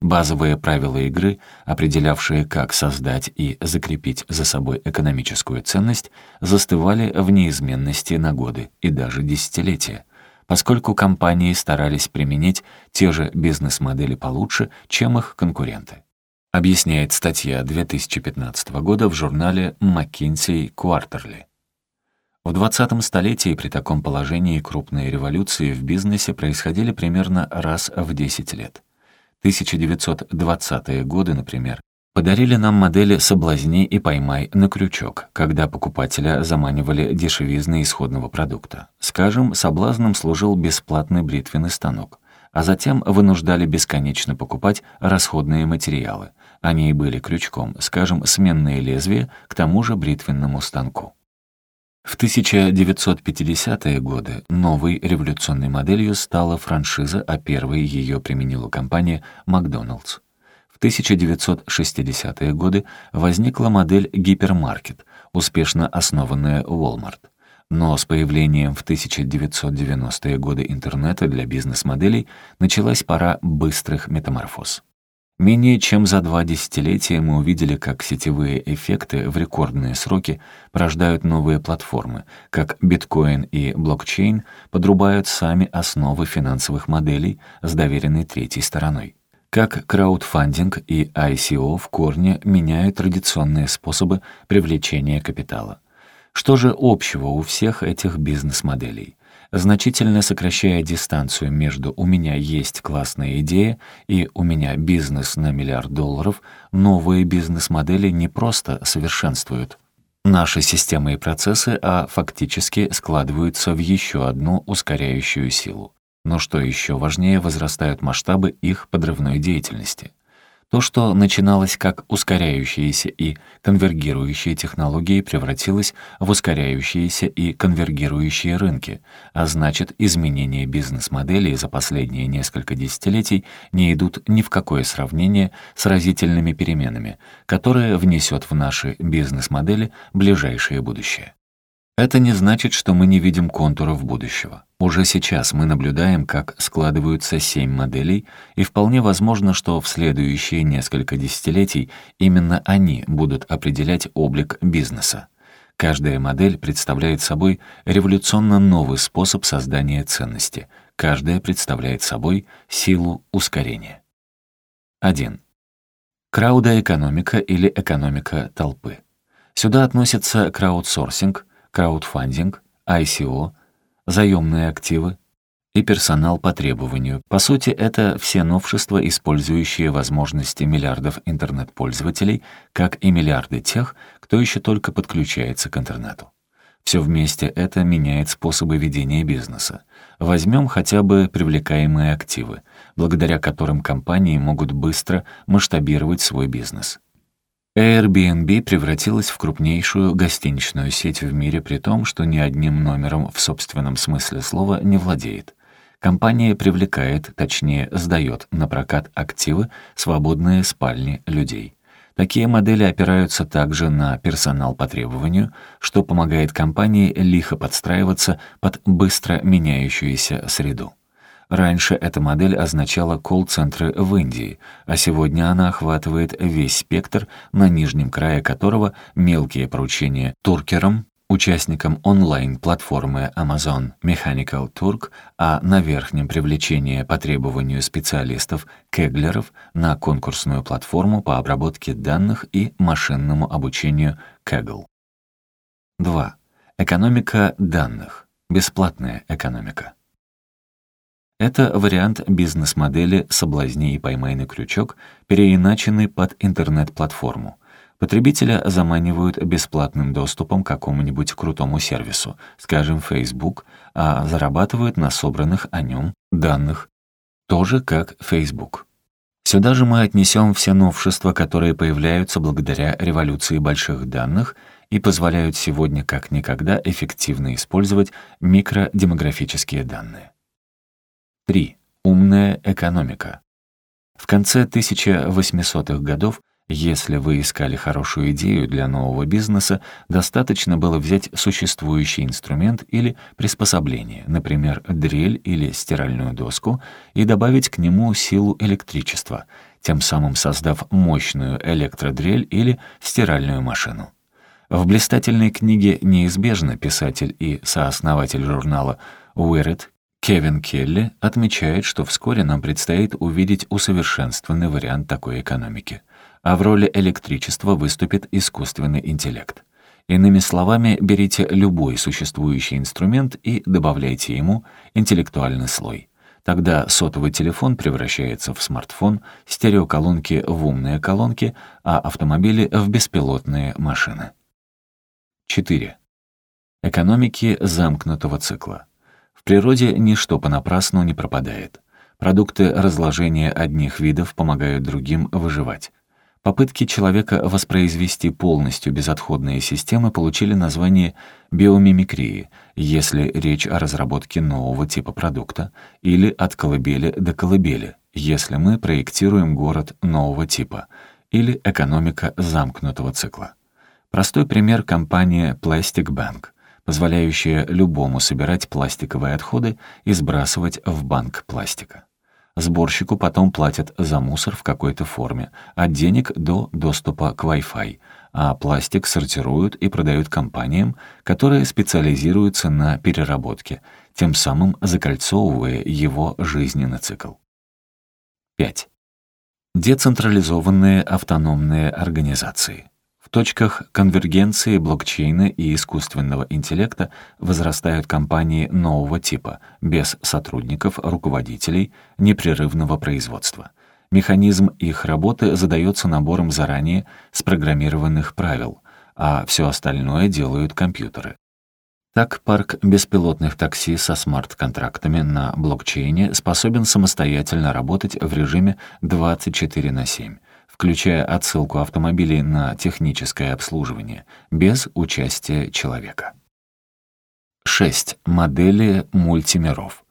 Базовые правила игры, определявшие, как создать и закрепить за собой экономическую ценность, застывали в неизменности на годы и даже десятилетия, поскольку компании старались применить те же бизнес-модели получше, чем их конкуренты. Объясняет статья 2015 года в журнале McKinsey Quarterly. В 20 столетии при таком положении крупные революции в бизнесе происходили примерно раз в 10 лет. 1920-е годы, например, подарили нам модели «Соблазни и поймай на крючок», когда покупателя заманивали дешевизны исходного продукта. Скажем, соблазном служил бесплатный бритвенный станок, а затем вынуждали бесконечно покупать расходные материалы. Они и были крючком, скажем, сменные лезвия к тому же бритвенному станку. В 1950-е годы новой революционной моделью стала франшиза, а первой ее применила компания «Макдоналдс». В 1960-е годы возникла модель «Гипермаркет», успешно основанная Walmart. Но с появлением в 1990-е годы интернета для бизнес-моделей началась пора быстрых метаморфоз. Менее чем за два десятилетия мы увидели, как сетевые эффекты в рекордные сроки порождают новые платформы, как биткоин и блокчейн подрубают сами основы финансовых моделей с доверенной третьей стороной. Как краудфандинг и ICO в корне меняют традиционные способы привлечения капитала. Что же общего у всех этих бизнес-моделей? Значительно сокращая дистанцию между «у меня есть классная идея» и «у меня бизнес на миллиард долларов», новые бизнес-модели не просто совершенствуют наши системы и процессы, а фактически складываются в еще одну ускоряющую силу. Но что еще важнее, возрастают масштабы их подрывной деятельности. То, что начиналось как ускоряющиеся и конвергирующие технологии, превратилось в ускоряющиеся и конвергирующие рынки, а значит, изменения бизнес-моделей за последние несколько десятилетий не идут ни в какое сравнение с разительными переменами, которые внесет в наши бизнес-модели ближайшее будущее. Это не значит, что мы не видим контуров будущего. Уже сейчас мы наблюдаем, как складываются семь моделей, и вполне возможно, что в следующие несколько десятилетий именно они будут определять облик бизнеса. Каждая модель представляет собой революционно новый способ создания ценности. Каждая представляет собой силу ускорения. 1. Краудоэкономика или экономика толпы. Сюда относятся краудсорсинг, краудфандинг, ICO, заемные активы и персонал по требованию. По сути, это все новшества, использующие возможности миллиардов интернет-пользователей, как и миллиарды тех, кто еще только подключается к интернету. Все вместе это меняет способы ведения бизнеса. Возьмем хотя бы привлекаемые активы, благодаря которым компании могут быстро масштабировать свой бизнес. Airbnb превратилась в крупнейшую гостиничную сеть в мире при том, что ни одним номером в собственном смысле слова не владеет. Компания привлекает, точнее, сдает на прокат активы, свободные спальни людей. Такие модели опираются также на персонал по требованию, что помогает компании лихо подстраиваться под быстро меняющуюся среду. Раньше эта модель означала колл-центры в Индии, а сегодня она охватывает весь спектр, на нижнем крае которого мелкие поручения туркерам, участникам онлайн-платформы Amazon Mechanical Turk, а на верхнем привлечение по требованию специалистов Кеглеров на конкурсную платформу по обработке данных и машинному обучению Kaggle. 2. Экономика данных. Бесплатная экономика. Это вариант бизнес-модели «Соблазни и поймай на крючок», переиначенный под интернет-платформу. Потребителя заманивают бесплатным доступом к какому-нибудь крутому сервису, скажем, Facebook, а зарабатывают на собранных о нем данных, тоже как Facebook. Сюда же мы отнесем все новшества, которые появляются благодаря революции больших данных и позволяют сегодня как никогда эффективно использовать микродемографические данные. 3. Умная экономика. В конце 1800-х годов, если вы искали хорошую идею для нового бизнеса, достаточно было взять существующий инструмент или приспособление, например, дрель или стиральную доску, и добавить к нему силу электричества, тем самым создав мощную электродрель или стиральную машину. В блистательной книге «Неизбежно» писатель и сооснователь журнала Уэрет Кевин Келли отмечает, что вскоре нам предстоит увидеть усовершенствованный вариант такой экономики, а в роли электричества выступит искусственный интеллект. Иными словами, берите любой существующий инструмент и добавляйте ему интеллектуальный слой. Тогда сотовый телефон превращается в смартфон, стереоколонки в умные колонки, а автомобили — в беспилотные машины. 4. Экономики замкнутого цикла. В природе ничто понапрасну не пропадает. Продукты разложения одних видов помогают другим выживать. Попытки человека воспроизвести полностью безотходные системы получили название биомимикрии, если речь о разработке нового типа продукта, или от колыбели до колыбели, если мы проектируем город нового типа, или экономика замкнутого цикла. Простой пример — компания Plastic Bank, позволяющая любому собирать пластиковые отходы и сбрасывать в банк пластика. Сборщику потом платят за мусор в какой-то форме, от денег до доступа к Wi-Fi, а пластик сортируют и продают компаниям, которые специализируются на переработке, тем самым закольцовывая его жизненный цикл. 5. Децентрализованные автономные организации точках конвергенции блокчейна и искусственного интеллекта возрастают компании нового типа, без сотрудников, руководителей, непрерывного производства. Механизм их работы задается набором заранее спрограммированных правил, а все остальное делают компьютеры. Так, парк беспилотных такси со смарт-контрактами на блокчейне способен самостоятельно работать в режиме 24 на 7, включая отсылку автомобилей на техническое обслуживание, без участия человека. 6. Модели мультимиров.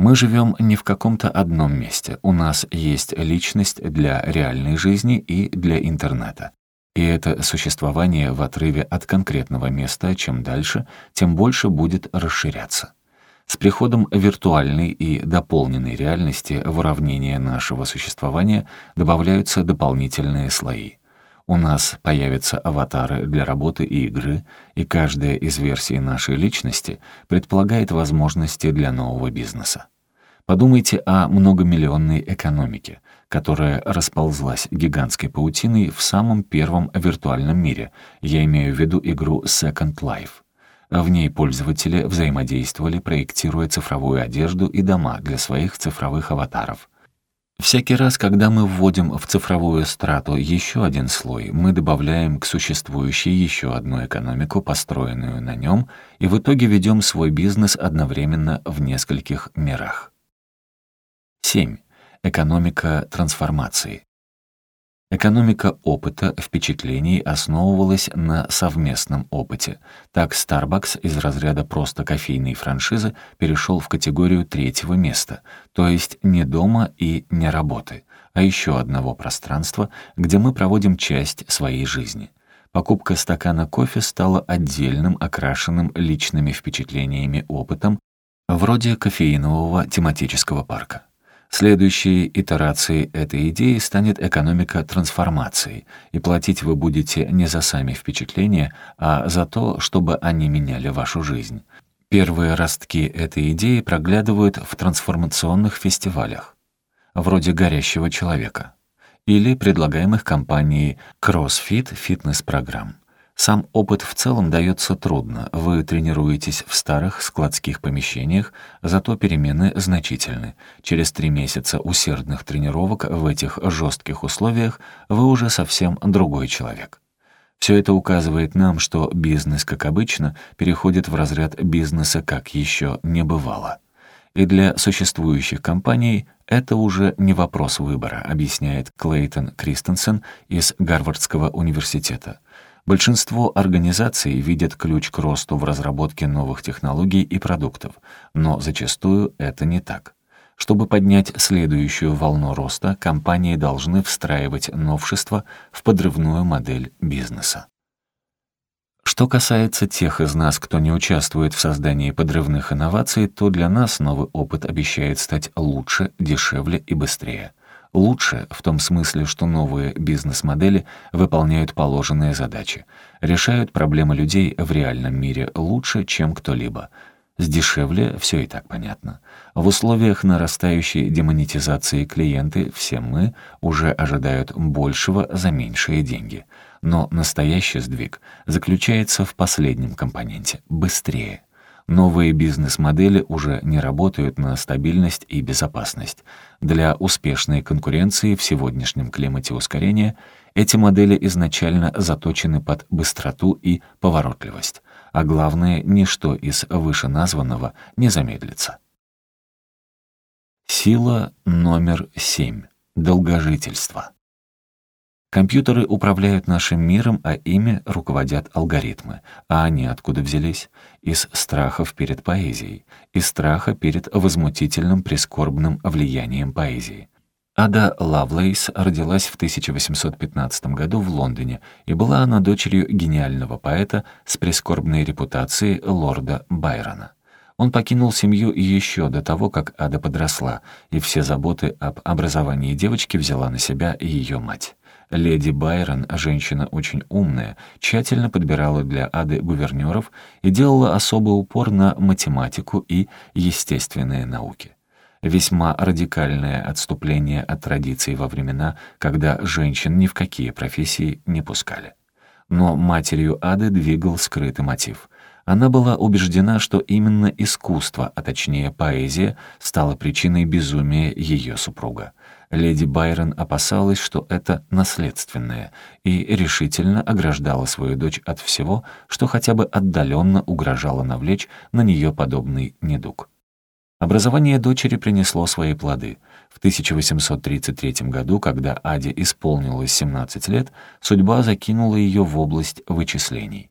Мы живем не в каком-то одном месте. У нас есть личность для реальной жизни и для интернета. И это существование в отрыве от конкретного места, чем дальше, тем больше будет расширяться. С приходом виртуальной и дополненной реальности в уравнение нашего существования добавляются дополнительные слои. У нас появятся аватары для работы и игры, и каждая из версий нашей личности предполагает возможности для нового бизнеса. Подумайте о многомиллионной экономике, которая расползлась гигантской паутиной в самом первом виртуальном мире, я имею в виду игру Second Life. В ней пользователи взаимодействовали, проектируя цифровую одежду и дома для своих цифровых аватаров. Всякий раз, когда мы вводим в цифровую страту еще один слой, мы добавляем к существующей еще одну экономику, построенную на нем, и в итоге ведем свой бизнес одновременно в нескольких мирах. 7. Экономика трансформации. Экономика опыта, впечатлений основывалась на совместном опыте. Так Starbucks из разряда просто кофейной франшизы перешел в категорию третьего места, то есть не дома и не работы, а еще одного пространства, где мы проводим часть своей жизни. Покупка стакана кофе стала отдельным, окрашенным личными впечатлениями опытом, вроде кофеинового тематического парка. Следующей итерацией этой идеи станет экономика трансформации, и платить вы будете не за сами впечатления, а за то, чтобы они меняли вашу жизнь. Первые ростки этой идеи проглядывают в трансформационных фестивалях, вроде «Горящего человека» или предлагаемых компанией CrossFit фитнес-программ. Сам опыт в целом дается трудно. Вы тренируетесь в старых складских помещениях, зато перемены значительны. Через три месяца усердных тренировок в этих жестких условиях вы уже совсем другой человек. Все это указывает нам, что бизнес, как обычно, переходит в разряд бизнеса, как еще не бывало. И для существующих компаний это уже не вопрос выбора, объясняет Клейтон Кристенсен из Гарвардского университета. Большинство организаций видят ключ к росту в разработке новых технологий и продуктов, но зачастую это не так. Чтобы поднять следующую волну роста, компании должны встраивать новшества в подрывную модель бизнеса. Что касается тех из нас, кто не участвует в создании подрывных инноваций, то для нас новый опыт обещает стать лучше, дешевле и быстрее — Лучше в том смысле, что новые бизнес-модели выполняют положенные задачи, решают проблемы людей в реальном мире лучше, чем кто-либо. Сдешевле все и так понятно. В условиях нарастающей демонетизации клиенты, все мы, уже ожидают большего за меньшие деньги. Но настоящий сдвиг заключается в последнем компоненте — быстрее. Новые бизнес-модели уже не работают на стабильность и безопасность. Для успешной конкуренции в сегодняшнем климате ускорения эти модели изначально заточены под быстроту и поворотливость а главное, ничто из вышеназванного не замедлится. Сила номер семь. Долгожительство. Компьютеры управляют нашим миром, а ими руководят алгоритмы. А они откуда взялись? Из страхов перед поэзией, из страха перед возмутительным прискорбным влиянием поэзии. Ада Лавлейс родилась в 1815 году в Лондоне, и была она дочерью гениального поэта с прискорбной репутацией лорда Байрона. Он покинул семью еще до того, как Ада подросла, и все заботы об образовании девочки взяла на себя ее мать. Леди Байрон, женщина очень умная, тщательно подбирала для Ады гувернёров и делала особый упор на математику и естественные науки весьма радикальное отступление от традиций во времена, когда женщин ни в какие профессии не пускали. Но матерью Ады двигал скрытый мотив. Она была убеждена, что именно искусство, а точнее поэзия, стало причиной безумия ее супруга. Леди Байрон опасалась, что это наследственное, и решительно ограждала свою дочь от всего, что хотя бы отдаленно угрожало навлечь на нее подобный недуг. Образование дочери принесло свои плоды. В 1833 году, когда Аде исполнилось 17 лет, судьба закинула ее в область вычислений.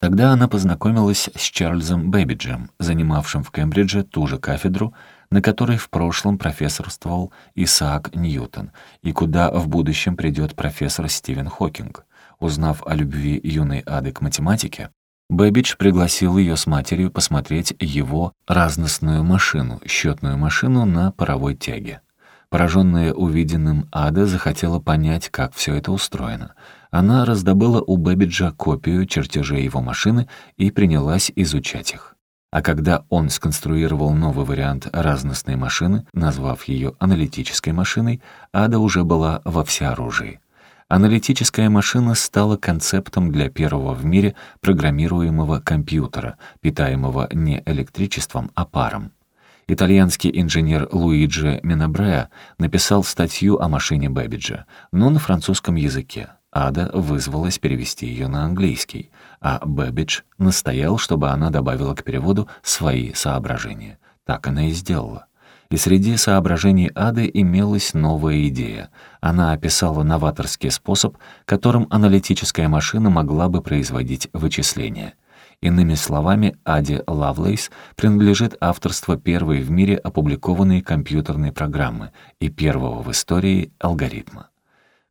Тогда она познакомилась с Чарльзом Бэбиджем, занимавшим в Кембридже ту же кафедру, на которой в прошлом профессорствовал Исаак Ньютон, и куда в будущем придет профессор Стивен Хокинг. Узнав о любви юной Ады к математике, Бэбидж пригласил ее с матерью посмотреть его разностную машину, счетную машину на паровой тяге. Пораженная увиденным, Ада захотела понять, как все это устроено. Она раздобыла у Бэбиджа копию чертежей его машины и принялась изучать их. А когда он сконструировал новый вариант разностной машины, назвав ее аналитической машиной, Ада уже была во всеоружии. Аналитическая машина стала концептом для первого в мире программируемого компьютера, питаемого не электричеством, а паром. Итальянский инженер Луиджи Менабреа написал статью о машине Бэбиджа, но на французском языке. Ада вызвалась перевести ее на английский, а Бэбидж настоял, чтобы она добавила к переводу свои соображения. Так она и сделала и среди соображений Ады имелась новая идея. Она описала новаторский способ, которым аналитическая машина могла бы производить вычисления. Иными словами, Аде Лавлейс принадлежит авторство первой в мире опубликованной компьютерной программы и первого в истории алгоритма.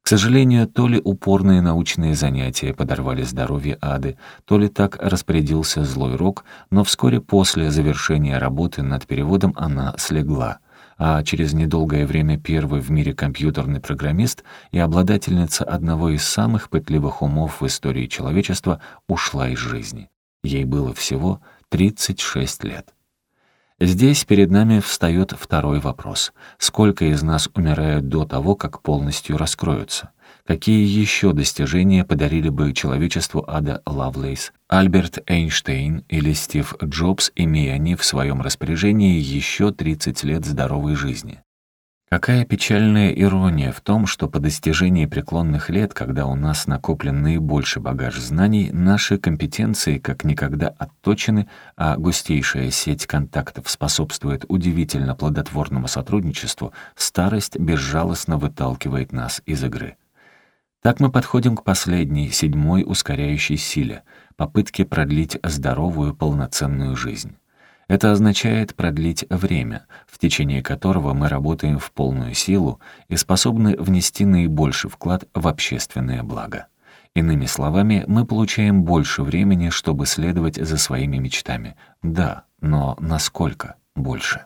К сожалению, то ли упорные научные занятия подорвали здоровье Ады, то ли так распорядился злой рок, но вскоре после завершения работы над переводом она слегла, а через недолгое время первый в мире компьютерный программист и обладательница одного из самых пытливых умов в истории человечества ушла из жизни. Ей было всего 36 лет. Здесь перед нами встает второй вопрос. Сколько из нас умирают до того, как полностью раскроются? Какие еще достижения подарили бы человечеству Ада Лавлейс, Альберт Эйнштейн или Стив Джобс, имея они в своем распоряжении еще 30 лет здоровой жизни? Какая печальная ирония в том, что по достижении преклонных лет, когда у нас накоплен наибольший багаж знаний, наши компетенции как никогда отточены, а густейшая сеть контактов способствует удивительно плодотворному сотрудничеству, старость безжалостно выталкивает нас из игры. Так мы подходим к последней, седьмой ускоряющей силе — попытке продлить здоровую полноценную жизнь. Это означает продлить время, в течение которого мы работаем в полную силу и способны внести наибольший вклад в общественное благо. Иными словами, мы получаем больше времени, чтобы следовать за своими мечтами. Да, но насколько больше?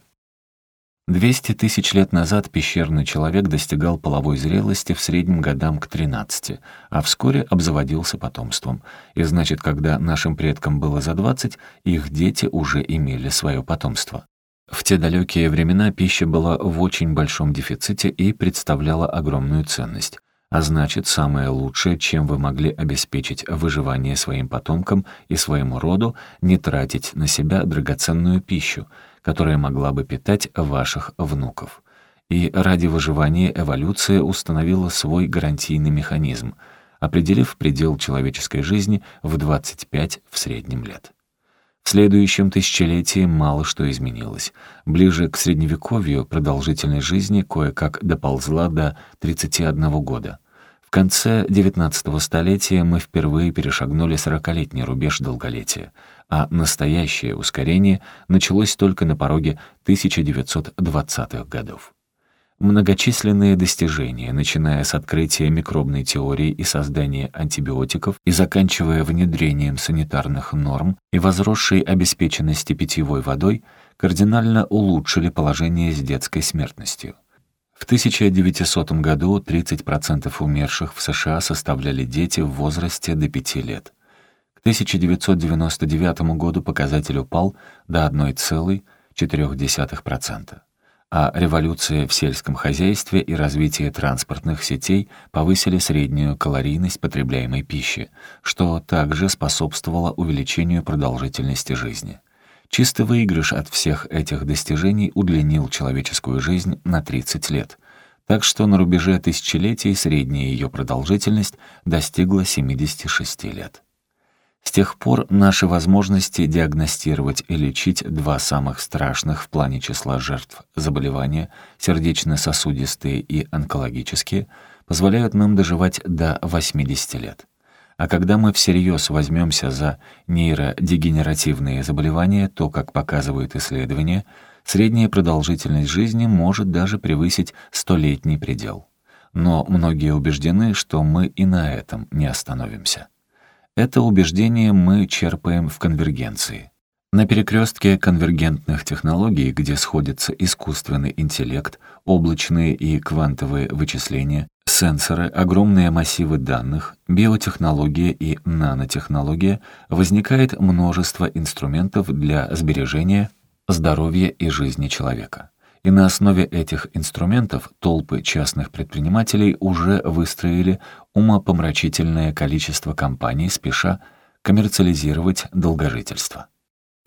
200 тысяч лет назад пещерный человек достигал половой зрелости в среднем годам к 13, а вскоре обзаводился потомством. И значит, когда нашим предкам было за 20, их дети уже имели свое потомство. В те далекие времена пища была в очень большом дефиците и представляла огромную ценность. А значит, самое лучшее, чем вы могли обеспечить выживание своим потомкам и своему роду, не тратить на себя драгоценную пищу — которая могла бы питать ваших внуков. И ради выживания эволюция установила свой гарантийный механизм, определив предел человеческой жизни в 25 в среднем лет. В следующем тысячелетии мало что изменилось. Ближе к Средневековью продолжительность жизни кое-как доползла до 31 года. В конце XIX столетия мы впервые перешагнули 40-летний рубеж долголетия — а настоящее ускорение началось только на пороге 1920-х годов. Многочисленные достижения, начиная с открытия микробной теории и создания антибиотиков и заканчивая внедрением санитарных норм и возросшей обеспеченности питьевой водой, кардинально улучшили положение с детской смертностью. В 1900 году 30% умерших в США составляли дети в возрасте до 5 лет. К 1999 году показатель упал до 1,4%, а революция в сельском хозяйстве и развитие транспортных сетей повысили среднюю калорийность потребляемой пищи, что также способствовало увеличению продолжительности жизни. Чистый выигрыш от всех этих достижений удлинил человеческую жизнь на 30 лет, так что на рубеже тысячелетий средняя ее продолжительность достигла 76 лет. С тех пор наши возможности диагностировать и лечить два самых страшных в плане числа жертв заболевания, сердечно-сосудистые и онкологические, позволяют нам доживать до 80 лет. А когда мы всерьез возьмемся за нейродегенеративные заболевания, то, как показывают исследования, средняя продолжительность жизни может даже превысить столетний предел. Но многие убеждены, что мы и на этом не остановимся. Это убеждение мы черпаем в конвергенции. На перекрестке конвергентных технологий, где сходятся искусственный интеллект, облачные и квантовые вычисления, сенсоры, огромные массивы данных, биотехнология и нанотехнология, возникает множество инструментов для сбережения здоровья и жизни человека. И на основе этих инструментов толпы частных предпринимателей уже выстроили умопомрачительное количество компаний, спеша коммерциализировать долгожительство.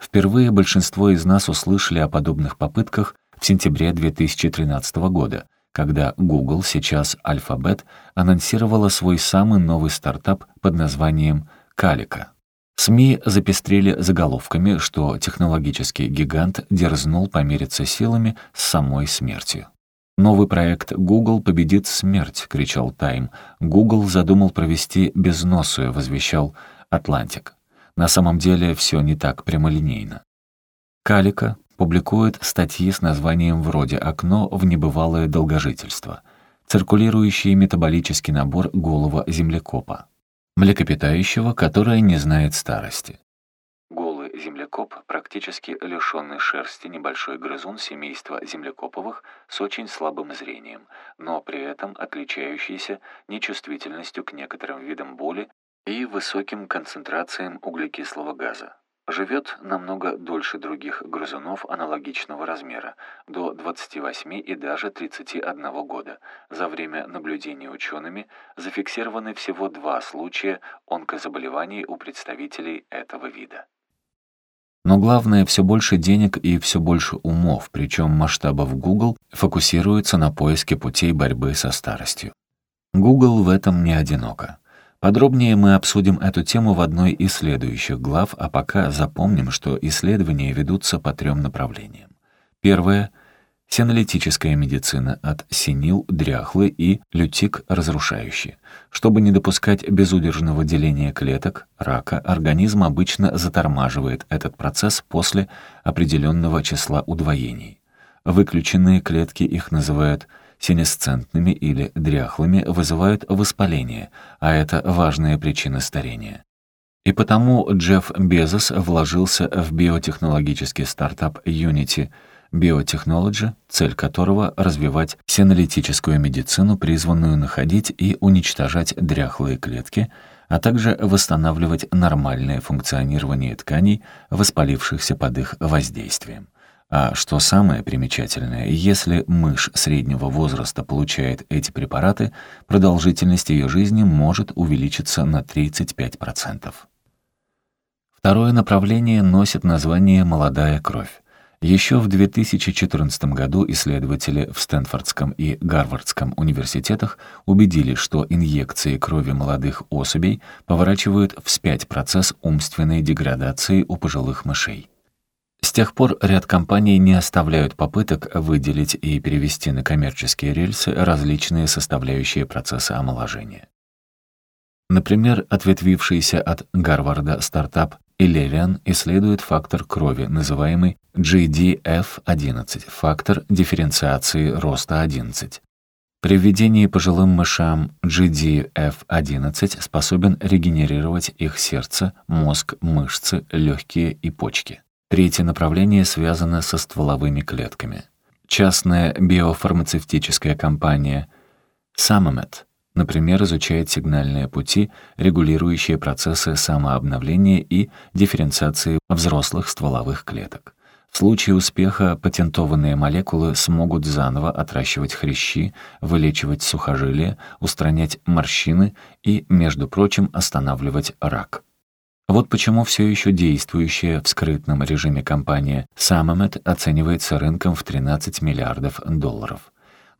Впервые большинство из нас услышали о подобных попытках в сентябре 2013 года, когда Google, сейчас Alphabet, анонсировала свой самый новый стартап под названием «Калика». СМИ запестрили заголовками, что технологический гигант дерзнул помериться силами с самой смертью. «Новый проект Google победит смерть», — кричал Тайм. «Google задумал провести безносую», — возвещал Атлантик. На самом деле все не так прямолинейно. Калика публикует статьи с названием вроде «Окно в небывалое долгожительство», циркулирующий метаболический набор голого землекопа млекопитающего, которое не знает старости. Голый землекоп, практически лишенный шерсти, небольшой грызун семейства землекоповых с очень слабым зрением, но при этом отличающийся нечувствительностью к некоторым видам боли и высоким концентрациям углекислого газа. Живет намного дольше других грызунов аналогичного размера, до 28 и даже 31 года. За время наблюдения учеными зафиксированы всего два случая онкозаболеваний у представителей этого вида. Но главное, все больше денег и все больше умов, причем масштабов Google фокусируется на поиске путей борьбы со старостью. Google в этом не одиноко. Подробнее мы обсудим эту тему в одной из следующих глав, а пока запомним, что исследования ведутся по трем направлениям. Первое — синалитическая медицина от синил, дряхлый и лютик разрушающий. Чтобы не допускать безудержного деления клеток, рака, организм обычно затормаживает этот процесс после определенного числа удвоений. Выключенные клетки их называют – синесцентными или дряхлыми вызывают воспаление, а это важная причина старения. И потому Джефф Безос вложился в биотехнологический стартап Unity, Biotechnology, цель которого — развивать синалитическую медицину, призванную находить и уничтожать дряхлые клетки, а также восстанавливать нормальное функционирование тканей, воспалившихся под их воздействием. А что самое примечательное, если мышь среднего возраста получает эти препараты, продолжительность ее жизни может увеличиться на 35%. Второе направление носит название «молодая кровь». Еще в 2014 году исследователи в Стэнфордском и Гарвардском университетах убедились, что инъекции крови молодых особей поворачивают вспять процесс умственной деградации у пожилых мышей. С тех пор ряд компаний не оставляют попыток выделить и перевести на коммерческие рельсы различные составляющие процесса омоложения. Например, ответвившийся от Гарварда стартап Elevian исследует фактор крови, называемый GDF11, фактор дифференциации роста 11. При введении пожилым мышам GDF11 способен регенерировать их сердце, мозг, мышцы, легкие и почки. Третье направление связано со стволовыми клетками. Частная биофармацевтическая компания Samamed, например, изучает сигнальные пути, регулирующие процессы самообновления и дифференциации взрослых стволовых клеток. В случае успеха патентованные молекулы смогут заново отращивать хрящи, вылечивать сухожилия, устранять морщины и, между прочим, останавливать рак. Вот почему все еще действующая в скрытном режиме компания Samamed оценивается рынком в 13 миллиардов долларов.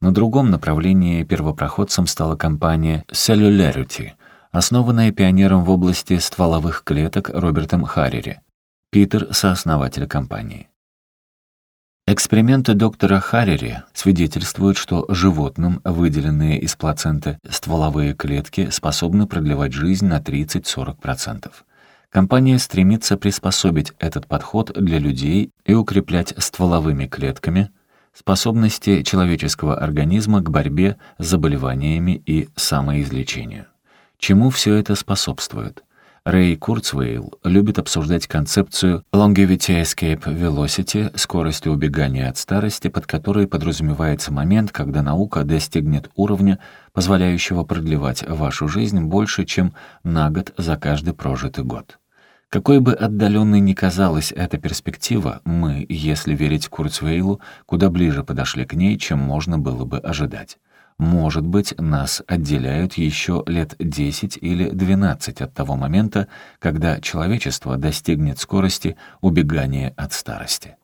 На другом направлении первопроходцем стала компания Cellularity, основанная пионером в области стволовых клеток Робертом Харрири. Питер — сооснователь компании. Эксперименты доктора Харрири свидетельствуют, что животным выделенные из плаценты стволовые клетки способны продлевать жизнь на 30-40%. Компания стремится приспособить этот подход для людей и укреплять стволовыми клетками способности человеческого организма к борьбе с заболеваниями и самоизлечению. Чему все это способствует? Рэй Курцвейл любит обсуждать концепцию Longevity Escape Velocity, скорости убегания от старости, под которой подразумевается момент, когда наука достигнет уровня, позволяющего продлевать вашу жизнь больше, чем на год за каждый прожитый год. Какой бы отдаленной ни казалась эта перспектива, мы, если верить Курцвейлу, куда ближе подошли к ней, чем можно было бы ожидать. Может быть, нас отделяют еще лет 10 или 12 от того момента, когда человечество достигнет скорости убегания от старости.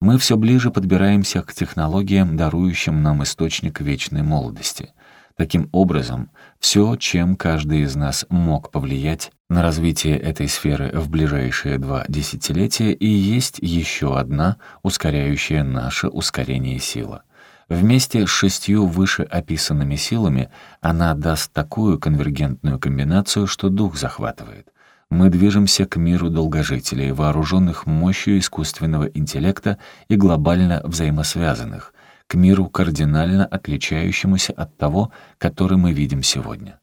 Мы все ближе подбираемся к технологиям, дарующим нам источник вечной молодости. Таким образом, все, чем каждый из нас мог повлиять на развитие этой сферы в ближайшие два десятилетия, и есть еще одна, ускоряющая наше ускорение сила. Вместе с шестью вышеописанными силами она даст такую конвергентную комбинацию, что дух захватывает. Мы движемся к миру долгожителей, вооруженных мощью искусственного интеллекта и глобально взаимосвязанных — к миру, кардинально отличающемуся от того, который мы видим сегодня.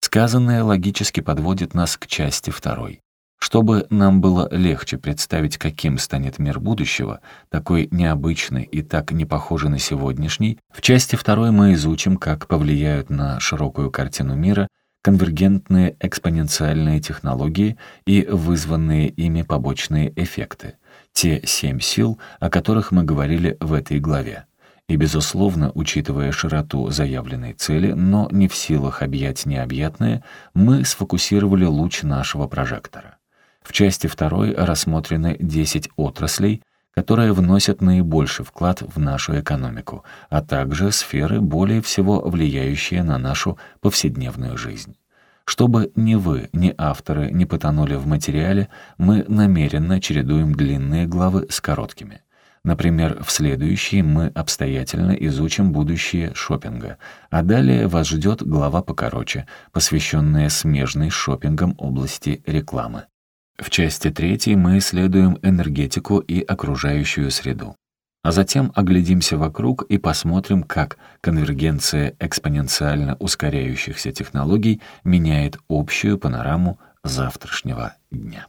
Сказанное логически подводит нас к части второй. Чтобы нам было легче представить, каким станет мир будущего, такой необычный и так не похожий на сегодняшний, в части второй мы изучим, как повлияют на широкую картину мира конвергентные экспоненциальные технологии и вызванные ими побочные эффекты, те семь сил, о которых мы говорили в этой главе. И, безусловно, учитывая широту заявленной цели, но не в силах объять необъятное, мы сфокусировали луч нашего прожектора. В части второй рассмотрены 10 отраслей, которые вносят наибольший вклад в нашу экономику, а также сферы, более всего влияющие на нашу повседневную жизнь. Чтобы ни вы, ни авторы не потонули в материале, мы намеренно чередуем длинные главы с короткими. Например, в следующей мы обстоятельно изучим будущее шопинга, а далее вас ждет глава покороче, посвященная смежной шопингом области рекламы. В части третьей мы исследуем энергетику и окружающую среду. А затем оглядимся вокруг и посмотрим, как конвергенция экспоненциально ускоряющихся технологий меняет общую панораму завтрашнего дня.